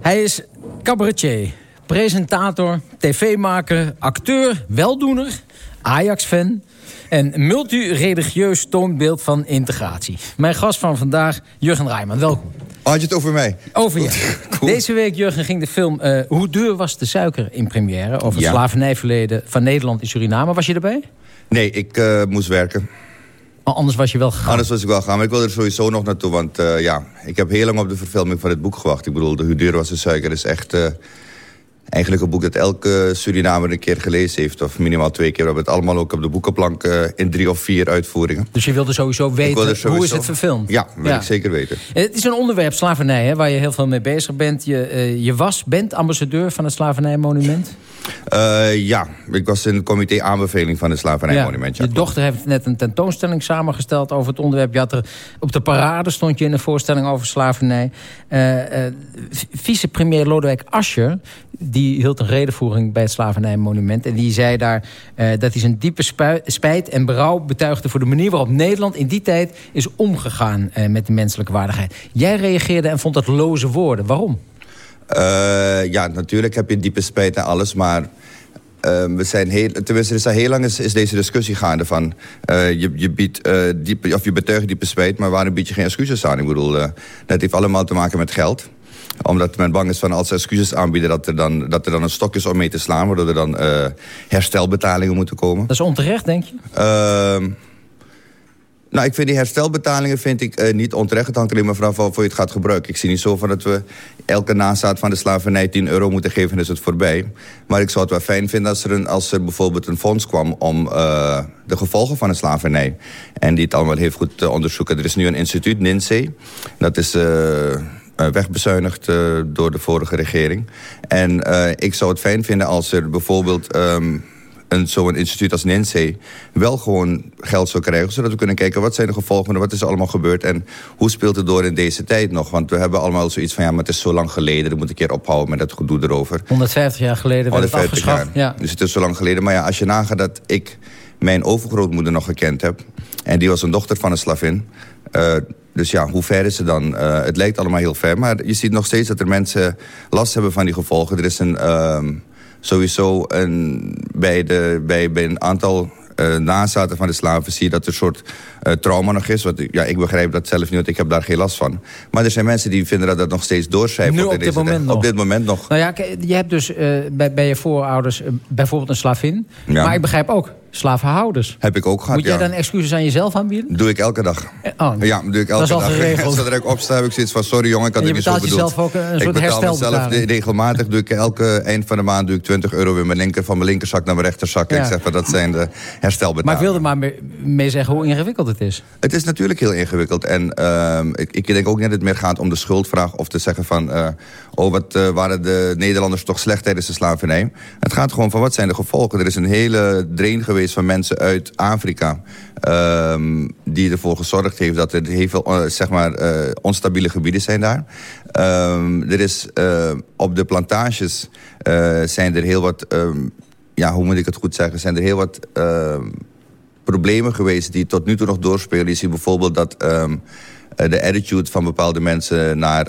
Hij is cabaretier, presentator, tv-maker, acteur, weldoener, Ajax-fan... en multireligieus toonbeeld van integratie. Mijn gast van vandaag, Jurgen Rijman. Welkom. Had je het over mij? Over je. Deze week, Jurgen, ging de film eh, Hoe duur was de suiker in première... over het Ja. slavernijverleden van Nederland in Suriname. Was je erbij? Nee, ik eh, moest werken. Maar anders was je wel gegaan? Anders was ik wel gaan, maar ik wil er sowieso nog naartoe. Want eh, ja, ik heb heel lang op de verfilming van het boek gewacht. Ik bedoel, de Hoe duur was de suiker is echt... eh, eigenlijk een boek dat elke Surinamer een keer gelezen heeft. Of minimaal twee keer. We hebben het allemaal ook op de boekenplank eh, in drie of vier uitvoeringen. Dus je wilde sowieso weten, wilde hoe is het verfilmd? Ja, wil ik zeker weten. Het is een onderwerp, slavernij, hè, waar je heel veel mee bezig bent. Je, eh, je was, bent ambassadeur van het slavernijmonument. Eh, ja, ik was in het comité aanbeveling van het slavernijmonument. Ja. je dochter heeft net een tentoonstelling samengesteld over het onderwerp. Je had er, op de parade stond je in een voorstelling over slavernij. Eh, eh, v- Vicepremier Lodewijk Asscher die hield een redenvoering bij het slavernijmonument. En die zei daar eh, dat hij zijn diepe spijt en berouw betuigde... voor de manier waarop Nederland in die tijd is omgegaan eh, met de menselijke waardigheid. Jij reageerde en vond dat loze woorden. Waarom? Eh, ja, natuurlijk heb je diepe spijt en alles, maar... we zijn heel, tenminste, is heel lang is, is deze discussie gaande van... je, je, biedt, diepe, of je betuigt diepe spijt, maar waarom bied je geen excuses aan? Ik bedoel, dat heeft allemaal te maken met geld omdat men bang is van als ze excuses aanbieden... dat er dan, dat er dan een stok is om mee te slaan... waardoor er dan eh, herstelbetalingen moeten komen. Dat is onterecht, denk je? Ehm, nou, ik vind die herstelbetalingen vind ik, eh, niet onterecht. Het hangt alleen maar vanaf waarvoor je het gaat gebruiken. Ik zie niet zo van dat we elke nazaat van de slavernij 10 euro moeten geven... en is het voorbij. Maar ik zou het wel fijn vinden als er, een, als er bijvoorbeeld een fonds kwam... om eh, de gevolgen van de slavernij. En die het allemaal heeft goed te onderzoeken. Er is nu een instituut, NINSE. Dat is... wegbezuinigd eh, door de vorige regering. En eh, ik zou het fijn vinden als er bijvoorbeeld... ehm, een, zo'n instituut als NINSE wel gewoon geld zou krijgen... zodat we kunnen kijken wat zijn de gevolgen, wat is er allemaal gebeurd... en hoe speelt het door in deze tijd nog? Want we hebben allemaal zoiets van, ja, maar het is zo lang geleden... er moet een keer ophouden met dat gedoe erover. 150 jaar geleden werd het 150 afgeschaft. jaar. Ja. Dus het is zo lang geleden. Maar ja, als je nagaat dat ik mijn overgrootmoeder nog gekend heb... en die was een dochter van een slavin... eh, dus ja, hoe ver is ze dan? Eh, het lijkt allemaal heel ver, maar je ziet nog steeds dat er mensen last hebben van die gevolgen. Er is een, ehm, sowieso een, bij, de, bij, bij een aantal eh, nazaten van de slaven... zie je dat er een soort eh, trauma nog is. Want, ja, ik begrijp dat zelf niet, want ik heb daar geen last van. Maar er zijn mensen die vinden dat dat nog steeds doorschrijft. Op dit moment nog. Op dit moment nog. Nou ja, je hebt dus bij, bij je voorouders bijvoorbeeld een slavin. Ja. Maar ik begrijp ook slavenhouders. Heb ik ook gehad, Moet jij ja. dan excuses aan jezelf aanbieden? Doe ik elke dag. oh, ja, doe ik dat elke is dag. geregeld. Zodra ik opsta heb ik zoiets van... sorry jongen, ik had En het je niet zo betaalt bedoeld. jezelf ook een soort ik betaal regelmatig. Doe ik elke eind van de maand doe ik 20 euro in mijn linker, van mijn linkerzak naar mijn rechterzak. En ik zeg van dat zijn de herstelbetalingen. Maar ik wilde maar mee, mee zeggen hoe ingewikkeld het is. Het is natuurlijk heel ingewikkeld. En ehm, ik, ik denk ook niet dat het meer gaat om de schuldvraag... of te zeggen van... eh, oh, wat eh, waren de Nederlanders toch slecht tijdens de slavernij. Het gaat gewoon van wat zijn de gevolgen. Er is een hele drain geweest van mensen uit Afrika... ehm, die ervoor gezorgd heeft dat er heel veel eh, zeg maar, eh, onstabiele gebieden zijn daar. Ehm, er is eh, op de plantages zijn er heel wat... ehm, ja, hoe moet ik het goed zeggen? Zijn er heel wat... problemen geweest die tot nu toe nog doorspelen. Je ziet bijvoorbeeld dat de attitude van bepaalde mensen naar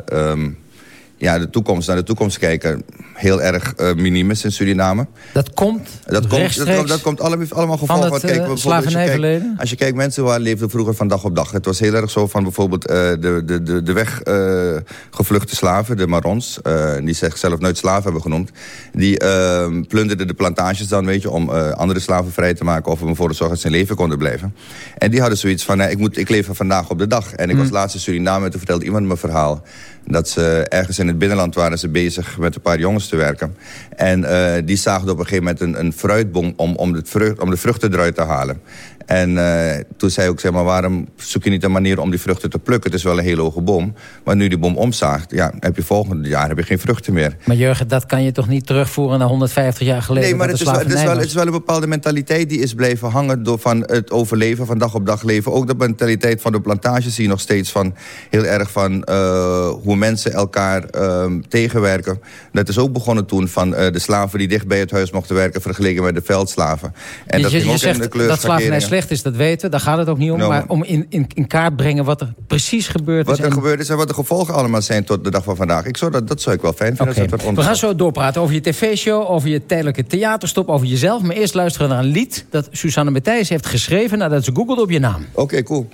ja, de toekomst, naar de toekomst kijken heel erg eh minim is in Suriname. Dat komt Dat komt, dat, dat komt allemaal, allemaal van gevolgen. het, eh, als je kijkt- slavernijverleden? Als je kijkt, mensen waar leefden vroeger van dag op dag. Het was heel erg zo van bijvoorbeeld eh, de, de, de, de weggevluchte slaven, de Marons... die zichzelf nooit slaven hebben genoemd... die eh, plunderden de plantages dan, weet je... om andere slaven vrij te maken... of om ervoor te zorgen dat ze in leven konden blijven. En die hadden zoiets van, ik, moet, ik leef van vandaag op de dag. En ik was laatst in Suriname en toen vertelde iemand een verhaal... dat ze ergens in het binnenland waren ze bezig met een paar jongens te werken. En eh, die zagen op een gegeven moment een, een fruitboom om, om, de vrucht, om de vruchten eruit te halen. En eh, toen zei ik ook, zeg maar, waarom zoek je niet een manier om die vruchten te plukken? Het is wel een hele hoge boom. Maar nu die boom omzaagt, ja, heb je volgend jaar heb je geen vruchten meer. Maar Jurgen, dat kan je toch niet terugvoeren naar 150 jaar geleden? Nee, maar het is, wel, het, is wel, het was? is wel een bepaalde mentaliteit die is blijven hangen... door van het overleven, van dag op dag leven. Ook de mentaliteit van de plantage zie je nog steeds van... heel erg van eh, hoe mensen elkaar ehm, tegenwerken. Dat is ook begonnen toen van eh, de slaven die dicht bij het huis mochten werken... vergeleken met de veldslaven. En je dat je, ging je ook in de zegt dat slavernij. Slecht is, dat weten we. Daar gaat het ook niet om. Nou, maar om in, in, in kaart brengen wat er precies gebeurd Wat is. er en- gebeurd is en wat de gevolgen allemaal zijn tot de dag van vandaag. Ik zou dat, dat zou ik wel fijn vinden. Dat We gaan zo doorpraten over je tv-show, over je tijdelijke theaterstop, over jezelf. Maar eerst luisteren naar een lied dat Susanne Matthijs heeft geschreven nadat ze googelde op je naam. Oké, cool.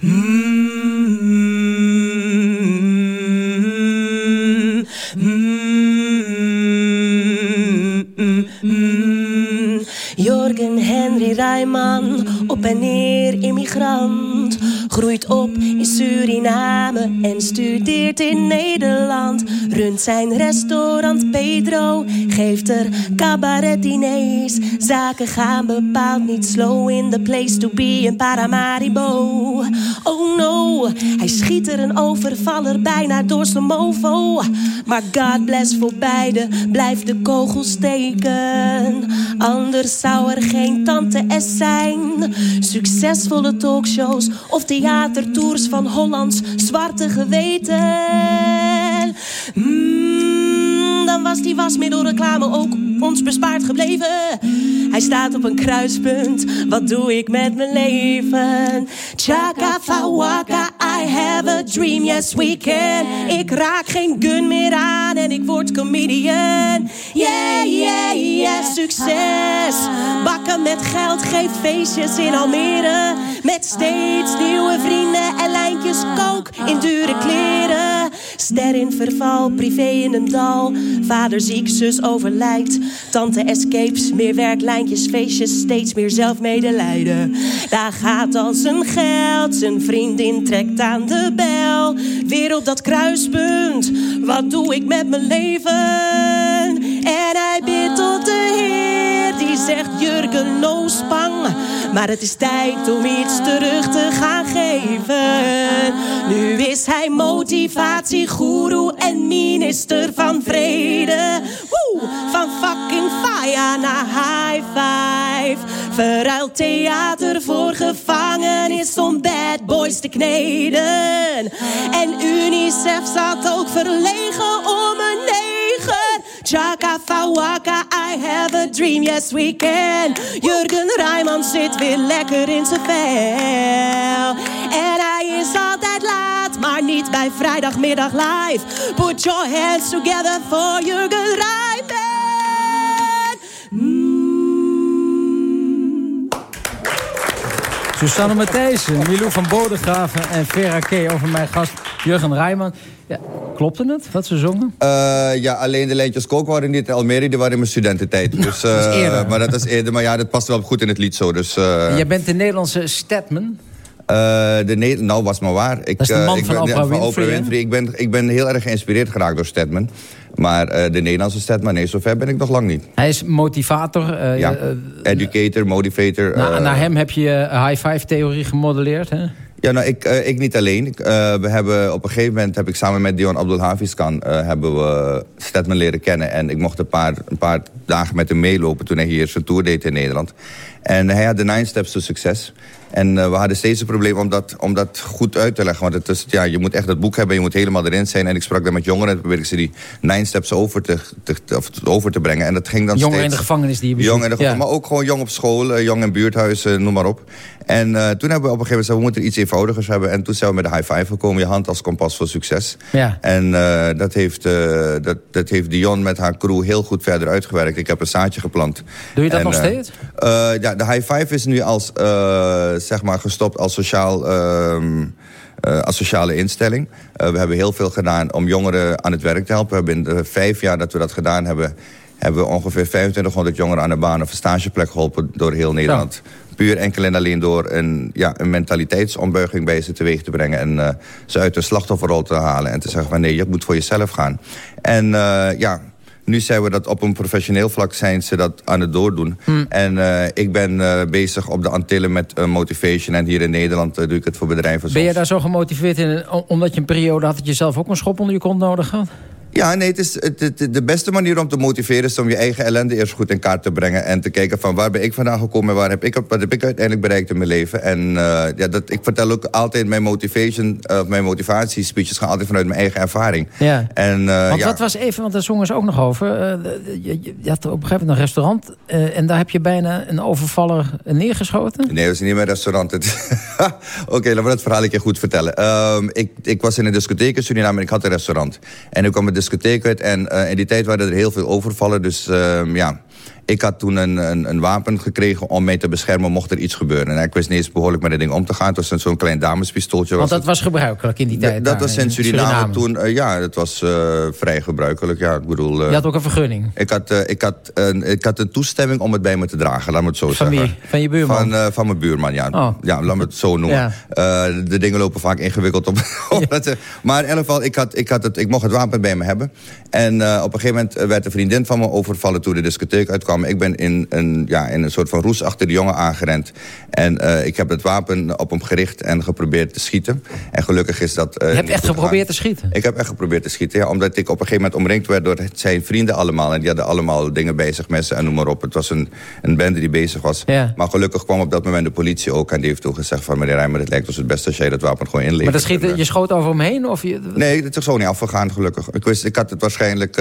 Jorgen Rijman, op en neer immigrant. Groeit op in Suriname en studeert in Nederland. Runt zijn restaurant Pedro, geeft er cabaret-diners. Zaken gaan bepaald niet slow in the place to be in Paramaribo. Oh no, hij schiet er een overvaller bijna door zijn movo. Maar God bless voor beide, blijft de kogel steken. Anders zou er geen tante S zijn. Succesvolle talkshows of theatertours van Hollands zwarte geweten. Mm, dan was die wasmiddelreclame ook ons bespaard gebleven. Hij staat op een kruispunt, wat doe ik met mijn leven? Chaka Fawaka, I have a dream, yes we can. Ik raak geen gun meer aan en ik word comedian. Yeah, yeah, yeah, succes. Bakken met geld, geef feestjes in Almere. Met steeds nieuwe vrienden en lijntjes kook in dure kleren. Ster in verval, privé in een dal. Vader ziek, zus overlijdt. Tante escapes, meer werklijntjes, feestjes, steeds meer zelfmedelijden. Daar gaat al zijn geld, zijn vriendin trekt aan de bel. Weer op dat kruispunt, wat doe ik met mijn leven? En hij bidt tot de Heer, die zegt Jurgen, no spang. Maar het is tijd om iets terug te gaan geven. Nu is hij motivatiegoeroe en minister van vrede. Woe, van fucking fire naar high five. Verruilt theater voor gevangenis om bad boys te kneden. En UNICEF zat ook verlegen om een negen. Chaka Fawaka, I have a dream, yes we can. Jurgen Rijman zit weer lekker in zijn vel. En hij is altijd laat, maar niet bij vrijdagmiddag live. Put your hands together for Jurgen Rijman. Susanne Matthijssen, Milou van Bodegraven en Vera K. over mijn gast Jurgen Rijman. Ja, klopte het wat ze zongen? Eh, ja, alleen de lijntjes kook waren niet in Almere, die waren in mijn studententijd. Dus, dat is eh, eerder. Maar dat is eerder, maar ja, dat past wel goed in het lied zo. Dus, eh, Jij bent de Nederlandse Statman. Eh, de ne nou, was maar waar. Ik, Dat is de man ik van ben, Oprah van Winfrey, hè? Winfrey. Ik ben, ik ben heel erg geïnspireerd geraakt door Stedman. Maar de Nederlandse Stedman, nee, zover ben ik nog lang niet. Hij is motivator. Ja, educator, motivator. na, naar hem heb je high-five-theorie gemodelleerd, hè? Ja, nou, ik, eh, ik niet alleen. Eh, we hebben, op een gegeven moment heb ik samen met Dion Abdulhaviskan... eh hebben we Stedman leren kennen. En ik mocht een paar, een paar dagen met hem meelopen... toen hij hier zijn tour deed in Nederland. En hij had de Nine Steps to Success. En eh, we hadden steeds een probleem om dat, om dat goed uit te leggen. Want het is, ja, je moet echt dat boek hebben, je moet helemaal erin zijn. En ik sprak daar met jongeren en probeerde ik ze die Nine Steps over te, te, of over te brengen. En dat ging dan Jongeren in steeds... de gevangenis die je bezoekt. Jong in de gevangenis, Ja. maar ook gewoon jong op school, eh, jong in buurthuizen, noem maar op. En eh, toen hebben we op een gegeven moment gezegd, we moeten iets eenvoudigers hebben. En toen zijn we met de high five gekomen, je hand als kompas voor succes. Ja. En dat, heeft, dat, dat heeft Dion met haar crew heel goed verder uitgewerkt. Ik heb een zaadje geplant. Doe je dat En, nog steeds? ja, de high five is nu als, zeg maar gestopt als sociaal... ehm, eh, als sociale instelling. Eh, we hebben heel veel gedaan om jongeren aan het werk te helpen. We hebben in de vijf jaar dat we dat gedaan hebben... hebben we ongeveer 2500 jongeren aan de baan of een stageplek geholpen door heel Nederland. Puur enkel en alleen door een, ja, een mentaliteitsombuiging bij ze teweeg te brengen. En eh, ze uit de slachtofferrol te halen. En te zeggen van nee, je moet voor jezelf gaan. En ja, nu zijn we dat op een professioneel vlak zijn ze dat aan het doordoen. Hmm. En eh, ik ben eh, bezig op de Antillen met eh, motivation. En hier in Nederland doe ik het voor bedrijven. Ben je daar zo gemotiveerd in, omdat je een periode had dat je zelf ook een schop onder je kont nodig had? Ja, nee, het is, het, het- de beste manier om te motiveren... is om je eigen ellende eerst goed in kaart te brengen... en te kijken van waar ben ik vandaan gekomen... en waar heb ik, wat heb ik uiteindelijk bereikt in mijn leven. En eh, ja, dat, ik vertel ook altijd mijn motivation... eh, mijn motivatiespeeches gaan altijd vanuit mijn eigen ervaring. Ja. En, eh, Want ja. wat was even, want daar zongen ze ook nog over. je, je- had op een gegeven moment een restaurant en daar heb je bijna een overvaller neergeschoten. Nee, dat is niet mijn restaurant. Oké, laten we dat verhaal een keer goed vertellen. Ehm, ik, ik was in een discotheek in Suriname en ik had een restaurant. En ik kwam discotheek en eh, in die tijd waren er heel veel overvallen. Dus ehm, ja, ik had toen een, een, een wapen gekregen om mij te beschermen mocht er iets gebeuren. En ik wist niet eens behoorlijk met dat ding om te gaan. Het was een- zo'n klein damespistooltje. Want dat was gebruikelijk in die tijd. dat was in Suriname, toen, eh, ja, dat was eh, vrij gebruikelijk. Ja, ik bedoel, eh, Je had ook een vergunning. ik, had, ik, had een, ik had een toestemming om het bij me te dragen, laat me het zo Van wie? zeggen. Van je buurman? Van, van mijn buurman, ja. Oh. ja. Laat me het zo noemen. Ja. De dingen lopen vaak ingewikkeld op. maar in ieder geval, ik, had, ik, had het, ik mocht het wapen bij me hebben. En op een gegeven moment werd een vriendin van me overvallen toen de discotheek uitkwam. Ik ben in een, ja, in een soort van roes achter de jongen aangerend. En eh, ik heb het wapen op hem gericht en geprobeerd te schieten. En gelukkig is dat... eh, Je hebt echt geprobeerd te schieten? Ik heb echt geprobeerd te schieten, ja. Omdat ik op een gegeven moment omringd werd door zijn vrienden allemaal. En die hadden allemaal dingen bij zich, messen en noem maar op. Het was een, een bende die bezig was. Ja. Maar gelukkig kwam op dat moment de politie ook. En die heeft toen gezegd van meneer Rijmer, het lijkt ons het beste als jij dat wapen gewoon inlevert. Maar dat schieten, En, eh, je schoot over hem heen? Of je, Nee, het is zo niet afgegaan, gelukkig. Ik, wist, ik had het waarschijnlijk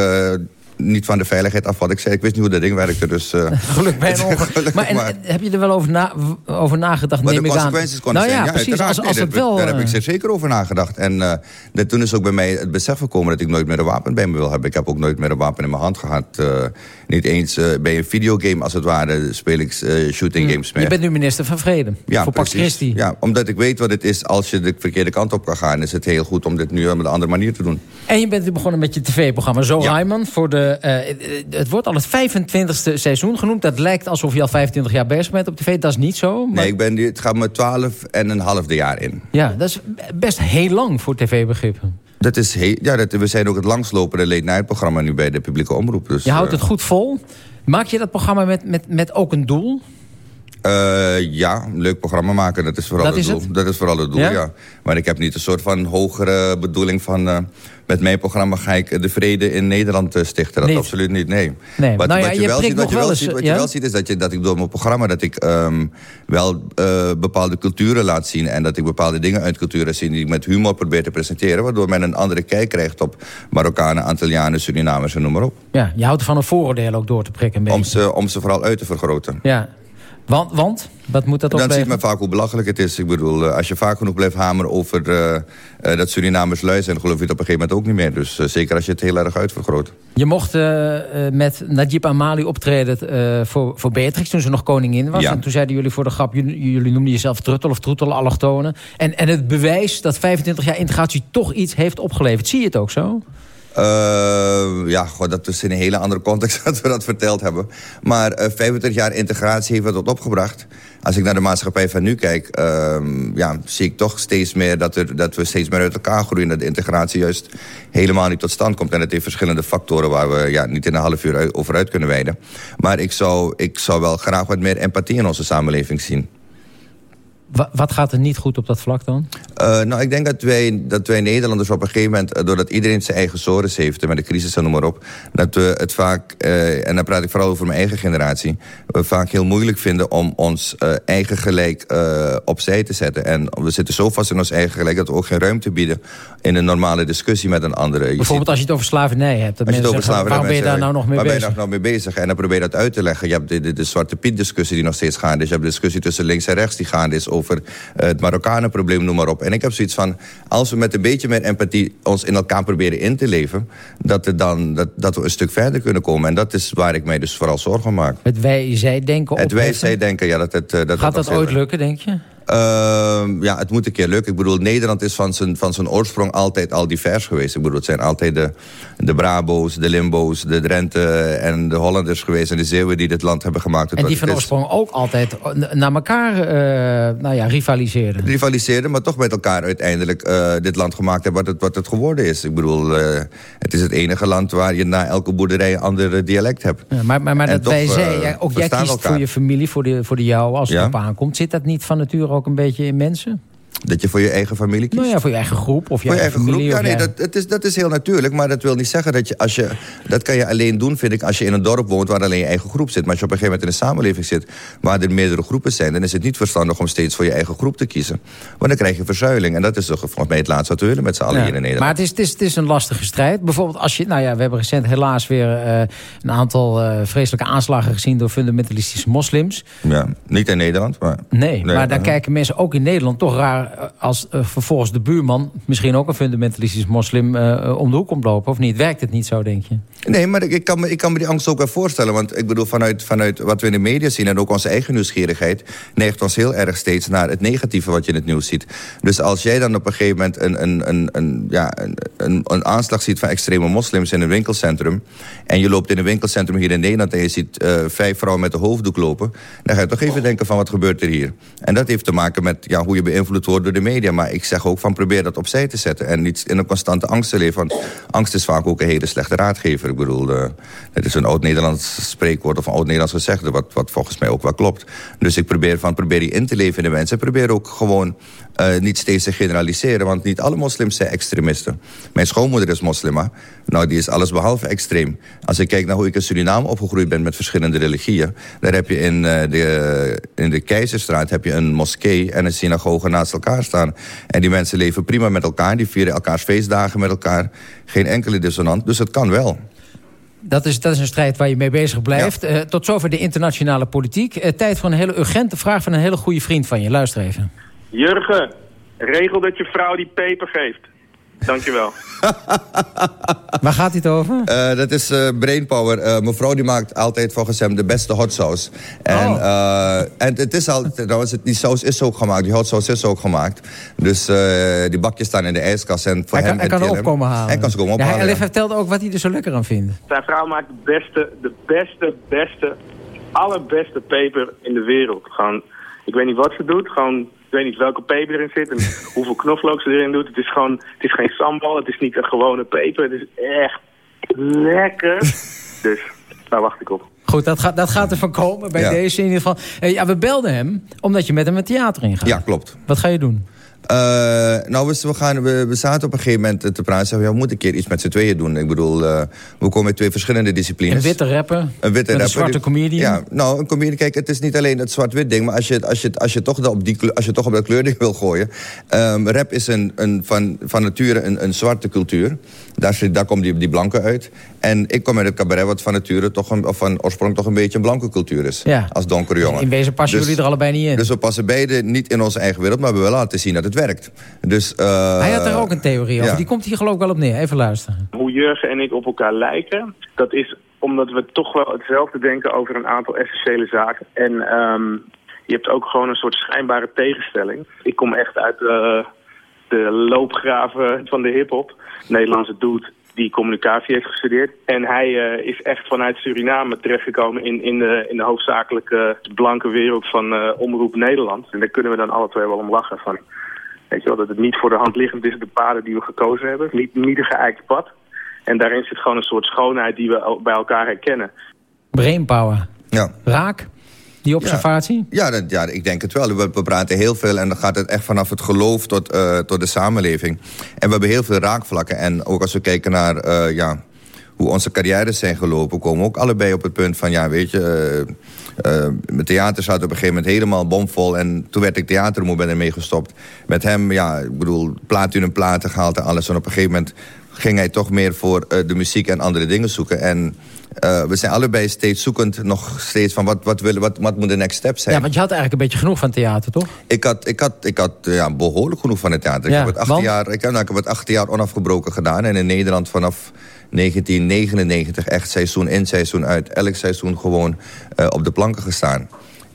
niet van de veiligheid af wat ik zei. Ik wist niet hoe dat ding werkte, dus... eh, Geluk bij een ongeluk. Maar, en, maar. heb je er wel over, na, over nagedacht, Wat neem de ik aan? consequenties konden nou zijn. ja, precies. Als, als Nee, het dat- wel... Daar heb ik eh, zeker over nagedacht. En dat- toen is ook bij mij het besef gekomen dat ik nooit meer een wapen bij me wil hebben. Ik heb ook nooit meer een wapen in mijn hand gehad. Eh, niet eens eh, bij een videogame, als het ware, speel ik eh, shooting games mee. je bent nu minister van Vrede. Ja, voor Pax. Christi. Ja, omdat ik weet wat het is als je de verkeerde kant op kan gaan... is het heel goed om dit nu op een andere manier te doen. En je bent weer begonnen met je tv-programma Zo Ja. Rijman. Voor de, eh, het wordt al het 25e seizoen genoemd. Dat lijkt alsof je al 25 jaar bezig bent op tv. Dat is niet zo. Maar Nee, ik ben nu, het gaat me twaalf en een halfde jaar in. Ja, dat is best heel lang voor tv-begrippen. Dat is ja, dat, we zijn ook het langslopende late night programma nu bij de publieke omroep. Dus, Je houdt eh, het goed vol. Maak je dat programma met, met, met ook een doel? Eh, ja, een leuk programma maken, dat is vooral Dat het is doel. het? Dat is vooral het doel, Ja? ja? Maar ik heb niet een soort van hogere bedoeling van... eh, met mijn programma ga ik de vrede in Nederland eh, stichten. Dat Niet? absoluut niet, nee. Nee, Wat, nou ja, wat je je, wel ziet, wat je wel eens, ziet, wat ja? je wel ziet is dat, je, dat ik door mijn programma... dat ik ehm, wel eh, bepaalde culturen laat zien... en dat ik bepaalde dingen uit culturen zie... die ik met humor probeer te presenteren... waardoor men een andere kijk krijgt op Marokkanen, Antillianen, Surinamers en noem maar op. Ja, je houdt ervan een vooroordeel ook door te prikken. Om ze, om ze vooral uit te vergroten. Ja. Want, want? Wat moet dat Dan opleveren? ziet men vaak hoe belachelijk het is. Ik bedoel, eh, als je vaak genoeg blijft hameren over eh, eh, dat Surinamers lui zijn... geloof je het op een gegeven moment ook niet meer. Dus zeker als je het heel erg uitvergroot. Je mocht met Najib Amali optreden voor, voor Beatrix toen ze nog koningin was. Ja. En toen zeiden jullie voor de grap, jullie, jullie noemden jezelf truttel of troetel, allochtonen. En, en het bewijs dat 25 jaar integratie toch iets heeft opgeleverd. Zie je het ook zo? Eh, ja, goh, dat is in een hele andere context dat we dat verteld hebben. Maar eh 25 jaar integratie heeft wat opgebracht. Als ik naar de maatschappij van nu kijk... ehm, ja, zie ik toch steeds meer dat, er, dat we steeds meer uit elkaar groeien... dat de integratie juist helemaal niet tot stand komt. En dat heeft verschillende factoren waar we ja, niet in een half uur over uit kunnen wijden. Maar ik zou, ik zou wel graag wat meer empathie in onze samenleving zien. Wa- wat gaat er niet goed op dat vlak dan? Uh, nou, ik denk dat wij, dat wij Nederlanders op een gegeven moment... uh, doordat iedereen zijn eigen sores heeft... en met de crisis en noem maar op... dat we het vaak, uh, en dan praat ik vooral over mijn eigen generatie... we vaak heel moeilijk vinden om ons uh, eigen gelijk opzij te zetten. En we zitten zo vast in ons eigen gelijk... dat we ook geen ruimte bieden in een normale discussie met een andere. Je Bijvoorbeeld als je het over slavernij hebt. Dat als je het over zeggen, waarom ben je daar nou nog mee waar bezig? ben je nou mee bezig? En dan probeer je dat uit te leggen. Je hebt de, de, de Zwarte Piet discussie die nog steeds gaande is. Je hebt de discussie tussen links en rechts die gaande is... over uh, het Marokkanenprobleem, noem maar op. En ik heb zoiets van, als we met een beetje meer empathie... ons in elkaar proberen in te leven... dat, er dan, dat, dat we een stuk verder kunnen komen. En dat is waar ik mij dus vooral zorgen maak. Het wij-zij-denken Het wij-zij-denken, ja. Dat het, uh, dat Gaat dat ooit lukken, denk je? Uh, ja, het moet een keer lukken. Ik bedoel, Nederland is van zijn, van zijn oorsprong altijd al divers geweest. Ik bedoel, het zijn altijd de, de Brabo's, de Limbo's, de Drenthe en de Hollanders geweest... en de Zeeuwen die dit land hebben gemaakt. En die van oorsprong ook altijd n- naar elkaar eh, nou ja, rivaliseerden. rivaliseerden, maar toch met elkaar uiteindelijk eh, dit land gemaakt hebben wat het, wat het geworden is. Ik bedoel, eh, het is het enige land waar je na elke boerderij een ander dialect hebt. Ja, maar maar, maar En dat toch, wij eh, zij, ja, ook jij verstaan kiest elkaar. voor je familie, voor de, voor de jou, als het Ja. op aankomt. Zit dat niet van nature ook een beetje in mensen? Dat je voor je eigen familie kiest? Nou ja, voor je eigen groep of je Voor je eigen familie. groep? Ja, nee, dat, het is, dat is heel natuurlijk. Maar dat wil niet zeggen dat je, als je... Dat kan je alleen doen, vind ik, als je in een dorp woont... waar alleen je eigen groep zit. Maar als je op een gegeven moment in een samenleving zit... waar er meerdere groepen zijn... dan is het niet verstandig om steeds voor je eigen groep te kiezen. Want dan krijg je verzuiling. En dat is toch volgens mij het laatste wat we willen met z'n allen Ja, hier in Nederland. Maar het is, het, is, het is een lastige strijd. Bijvoorbeeld als je... Nou ja, we hebben recent helaas weer eh, een aantal eh, vreselijke aanslagen gezien... door fundamentalistische moslims. Ja, niet in Nederland, maar... Nee, maar dan uh-huh. kijken mensen ook in Nederland toch raar... eh, als eh, vervolgens de buurman, misschien ook een fundamentalistisch moslim... eh, om de hoek komt lopen, of niet? Werkt het niet zo, denk je? Nee, maar ik, kan me, ik kan me die angst ook wel voorstellen. Want ik bedoel, vanuit, vanuit wat we in de media zien... en ook onze eigen nieuwsgierigheid... neigt ons heel erg steeds naar het negatieve wat je in het nieuws ziet. Dus als jij dan op een gegeven moment een, een, een, een, ja, een, een, aanslag ziet... van extreme moslims in een winkelcentrum... en je loopt in een winkelcentrum hier in Nederland... en je ziet vijf vrouwen met een hoofddoek lopen... dan ga je toch even denken van wat gebeurt er hier? En dat heeft te maken met ja, hoe je beïnvloed wordt door de media. Maar ik zeg ook van probeer dat opzij te zetten... en niet in een constante angst te leven. Want angst is vaak ook een hele slechte raadgever. Ik bedoel, eh, het is een oud-Nederlands spreekwoord of een oud-Nederlands gezegde... Wat, wat volgens mij ook wel klopt. Dus ik probeer van probeer je in te leven in de mensen. Probeer ook gewoon eh, niet steeds te generaliseren. Want niet alle moslims zijn extremisten. Mijn schoonmoeder is moslima. Nou, die is alles behalve extreem. Als ik kijk naar hoe ik in Suriname opgegroeid ben met verschillende religieën... daar heb je in, eh, de, in de Keizerstraat heb je een moskee en een synagoge naast elkaar staan. En die mensen leven prima met elkaar. Die vieren elkaars feestdagen met elkaar. Geen enkele dissonant. Dus het kan wel. Dat is, dat is een strijd waar je mee bezig blijft. Eh, tot zover de internationale politiek. Tijd voor een hele urgente vraag van een hele goede vriend van je. Luister even. Jurgen, regel dat je vrouw die peper geeft. Dankjewel. Waar gaat dit over? Eh, dat is eh, Brainpower. Eh mevrouw die maakt altijd volgens hem de beste hot sauce. En, Oh. eh, en het is al, trouwens, het- die saus is ook gemaakt. Die hot sauce is ook gemaakt. Dus eh, die bakjes staan in de ijskast. En voor Hij hem kan, hij kan en er opkomen halen. Hij kan ze komen Ja, ophalen. hij ja. vertelde ook wat hij er zo lekker aan vindt. Zijn vrouw maakt de beste, de beste, beste, allerbeste peper in de wereld. Gewoon, ik weet niet wat ze doet. Gewoon, weet niet welke peper erin zit en hoeveel knoflook ze erin doet. Het is gewoon, het is geen sambal, het is niet een gewone peper. Het is echt lekker. dus daar wacht ik op. Goed, dat gaat, dat gaat er van komen bij Ja. deze in ieder geval. Eh, ja, we belden hem omdat je met hem het theater ingaat. Ja, klopt. Wat ga je doen? Uh, nou, we, we, gaan, we, we zaten op een gegeven moment te praten. Zeggen, ja, we moeten een keer iets met z'n tweeën doen. Ik bedoel, uh, we komen met twee verschillende disciplines. Een witte rapper. Een witte met rapper. een zwarte comedian. Ja, nou, een comedian. Kijk, het is niet alleen het zwart-wit ding. Maar als je, als je, als je, toch, op die, als je toch op dat kleurding wil gooien. Um, rap is een, een, van, van nature een, een zwarte cultuur. Daar, zit, daar komt die, die blanke uit. En ik kom met het cabaret wat van nature toch een, of van oorsprong toch een beetje een blanke cultuur is. Ja. Als donkere jongen. In wezen passen dus, jullie er allebei niet in. Dus we passen beide niet in onze eigen wereld, maar we willen laten zien dat het werkt. Dus, uh, Hij had er ook een theorie over. ja. Die komt hier geloof ik wel op neer. Even luisteren. Hoe Jurgen en ik op elkaar lijken, dat is omdat we toch wel hetzelfde denken over een aantal essentiële zaken. En um, je hebt ook gewoon een soort schijnbare tegenstelling. Ik kom echt uit uh, de loopgraven van de hip-hop. Nederlandse dude die communicatie heeft gestudeerd. En hij uh, is echt vanuit Suriname terechtgekomen in, in, de, in de hoofdzakelijke blanke wereld van uh, Omroep Nederland. En daar kunnen we dan alle twee wel om lachen van. Weet je wel, dat het niet voor de hand liggend is de paden die we gekozen hebben. Niet, niet een geëikte pad. En daarin zit gewoon een soort schoonheid die we bij elkaar herkennen. Brainpower. Ja. Raak? Die observatie? Ja, ja, dat, ja, ik denk het wel. We, praten heel veel en dan gaat het echt vanaf het geloof tot, uh, tot de samenleving. En we hebben heel veel raakvlakken. En ook als we kijken naar uh, ja, hoe onze carrières zijn gelopen... komen we ook allebei op het punt van, ja, weet je... Uh, mijn theater zat op een gegeven moment helemaal bomvol. En toen werd ik theatermoe, ben ermee gestopt. Met hem, ja, ik bedoel, platinum platen gehaald en alles. En op een gegeven moment ging hij toch meer voor de muziek en andere dingen zoeken. En uh, we zijn allebei steeds zoekend nog steeds van wat, wat, willen, wat, wat moet de next step zijn. Ja, want je had eigenlijk een beetje genoeg van theater, toch? Ik had, ik had, ik had ja, behoorlijk genoeg van het theater. Ja, ik, heb het 18 jaar, ik, heb, nou, ik heb het 18 jaar onafgebroken gedaan. En in Nederland vanaf 1999 echt seizoen in, seizoen uit. Elk seizoen gewoon uh, op de planken gestaan.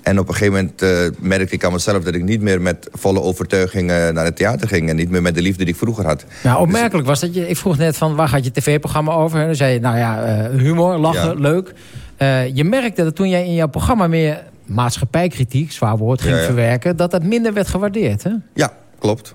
En op een gegeven moment uh, merkte ik aan mezelf... dat ik niet meer met volle overtuiging uh, naar het theater ging... en niet meer met de liefde die ik vroeger had. Nou, opmerkelijk was dat je... Ik vroeg net van, waar gaat je tv-programma over? En dan zei je, nou ja, uh, humor, lachen, ja. leuk. je merkte dat toen jij in jouw programma meer maatschappijkritiek... zwaar woord, ging Ja, ja. verwerken... dat dat minder werd gewaardeerd, hè? Ja, klopt.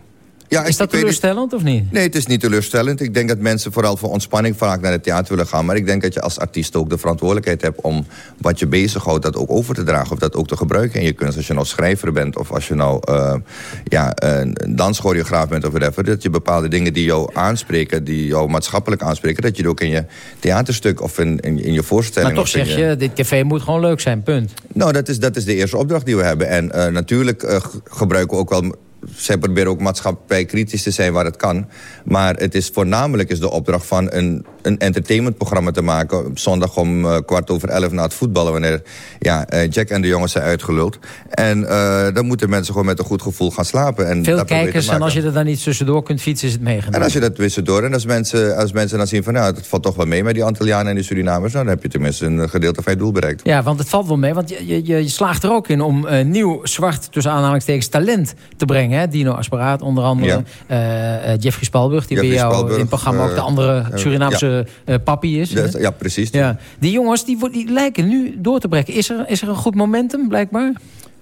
Ja, Is dat teleurstellend of niet? Nee, het is niet teleurstellend. Ik denk dat mensen vooral voor ontspanning vaak naar het theater willen gaan. Maar ik denk dat je als artiest ook de verantwoordelijkheid hebt... om wat je bezighoudt, dat ook over te dragen. Of dat ook te gebruiken in je kunst. Als je nou schrijver bent of als je nou uh, ja, een danschoreograaf bent of whatever. Dat je bepaalde dingen die jou aanspreken, die jou maatschappelijk aanspreken... dat je het ook in je theaterstuk of in, in, in je voorstelling... Maar toch zeg je, dit tv moet gewoon leuk zijn, punt. Nou, dat is, dat is de eerste opdracht die we hebben. En uh, natuurlijk uh, gebruiken we ook wel... Zij proberen ook maatschappij kritisch te zijn waar het kan. Maar het is voornamelijk is de opdracht van een, een entertainmentprogramma te maken. Op zondag om uh, kwart over elf na het voetballen. Wanneer ja, uh, Jack en de jongens zijn uitgeluld. En uh, dan moeten mensen gewoon met een goed gevoel gaan slapen. En Veel dat kijkers en als je er dan niet tussendoor kunt fietsen, is het meegenomen. En als je dat tussendoor... en als mensen, als mensen dan zien van... nou, het valt toch wel mee met die Antillianen en die Surinamers... nou, dan heb je tenminste een gedeelte van je doel bereikt. Ja, want het valt wel mee. Want je, je, je slaagt er ook in om nieuw zwart, tussen aanhalingstekens, talent te brengen. Hè? Dino Asparaat onder andere. Ja. Uh, Jeffrey Spalburg, die Jeffrey bij jou Spalburg, in het programma ook de andere Surinaamse ja. papi is. Ja, ja precies. Ja. Die jongens die, die lijken nu door te breken. Is er, is er een goed momentum, blijkbaar?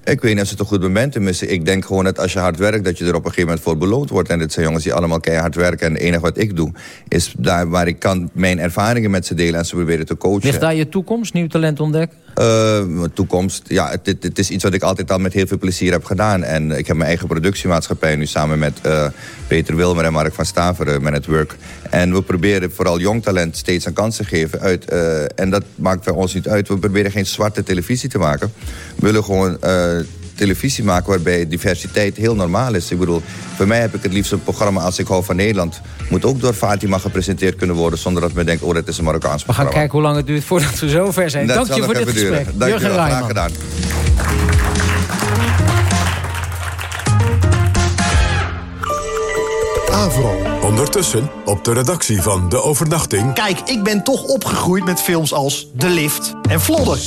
Ik weet niet of het een goed momentum is. Ik denk gewoon dat als je hard werkt, dat je er op een gegeven moment voor beloond wordt. En dit zijn jongens die allemaal keihard werken. En het enige wat ik doe, is daar waar ik kan mijn ervaringen met ze delen en ze proberen te coachen. Ligt daar je toekomst, nieuw talent ontdekken? Uh, toekomst, ja, het, het, het, is iets wat ik altijd al met heel veel plezier heb gedaan. En ik heb mijn eigen productiemaatschappij nu samen met uh, Peter Wilmer en Mark van Staveren, Man at Work. En we proberen vooral jong talent steeds een kans te geven. Uit, uh, en dat maakt bij ons niet uit. We proberen geen zwarte televisie te maken. We willen gewoon televisie maken waarbij diversiteit heel normaal is. Ik bedoel, voor mij heb ik het liefst een programma als ik hou van Nederland... moet ook door Fatima gepresenteerd kunnen worden... zonder dat men denkt, oh, dat is een Marokkaans We programma. gaan kijken hoe lang het duurt voordat we zover zijn. Dat Dank zal je voor dit even duren. gesprek. Dank je wel, graag gedaan. Avro. Ondertussen op de redactie van De Overnachting. Kijk, ik ben toch opgegroeid met films als De Lift en Flodder.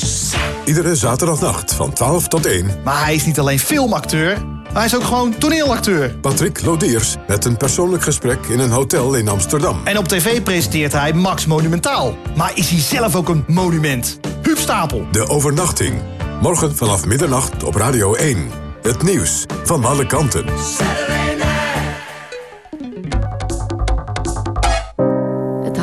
Iedere zaterdagnacht van 12 tot 1. Maar hij is niet alleen filmacteur, hij is ook gewoon toneelacteur. Patrick Lodiers met een persoonlijk gesprek in een hotel in Amsterdam. En op tv presenteert hij Max Monumentaal. Maar is hij zelf ook een monument? Huub Stapel. De Overnachting. Morgen vanaf middernacht op Radio 1. Het nieuws van alle kanten.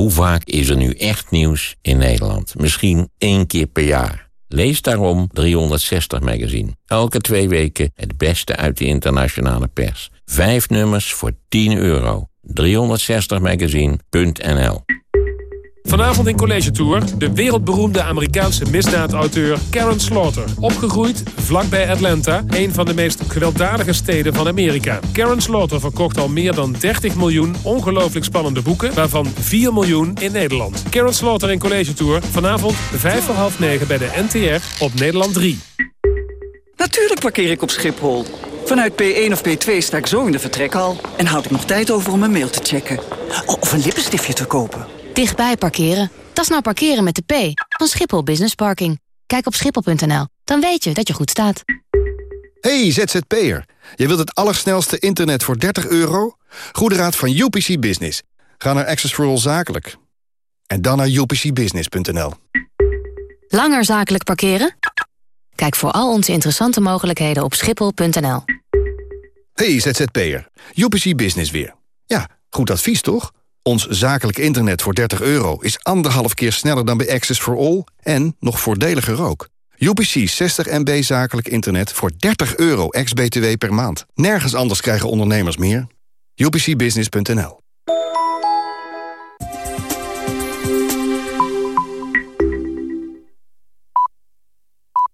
Hoe vaak is er nu echt nieuws in Nederland? Misschien één keer per jaar. Lees daarom 360 Magazine. Elke twee weken het beste uit de internationale pers. Vijf nummers voor 10 euro. 360magazine.nl Vanavond in College Tour de wereldberoemde Amerikaanse misdaadauteur Karen Slaughter. Opgegroeid vlakbij Atlanta, een van de meest gewelddadige steden van Amerika. Karen Slaughter verkocht al meer dan 30 miljoen ongelooflijk spannende boeken, waarvan 4 miljoen in Nederland. Karen Slaughter in College Tour, vanavond 5 voor half 9 bij de NTR op Nederland 3. Natuurlijk parkeer ik op Schiphol. Vanuit P1 of P2 sta ik zo in de vertrekhal... en houd ik nog tijd over om een mail te checken. Of een lippenstiftje te kopen. Dichtbij parkeren. Dat is nou parkeren met de P van Schiphol Business Parking. Kijk op schiphol.nl, dan weet je dat je goed staat. Hey ZZP'er, je wilt het allersnelste internet voor 30 euro? Goede raad van UPC Business. Ga naar Access for All Zakelijk. En dan naar upcbusiness.nl. Langer zakelijk parkeren? Kijk voor al onze interessante mogelijkheden op schiphol.nl. Hey ZZP'er, UPC Business weer. Ja, goed advies toch? Ons zakelijk internet voor 30 euro is anderhalf keer sneller dan bij Access for All... en nog voordeliger ook. UPC 60 MB zakelijk internet voor 30 euro ex-BTW per maand. Nergens anders krijgen ondernemers meer. UPCbusiness.nl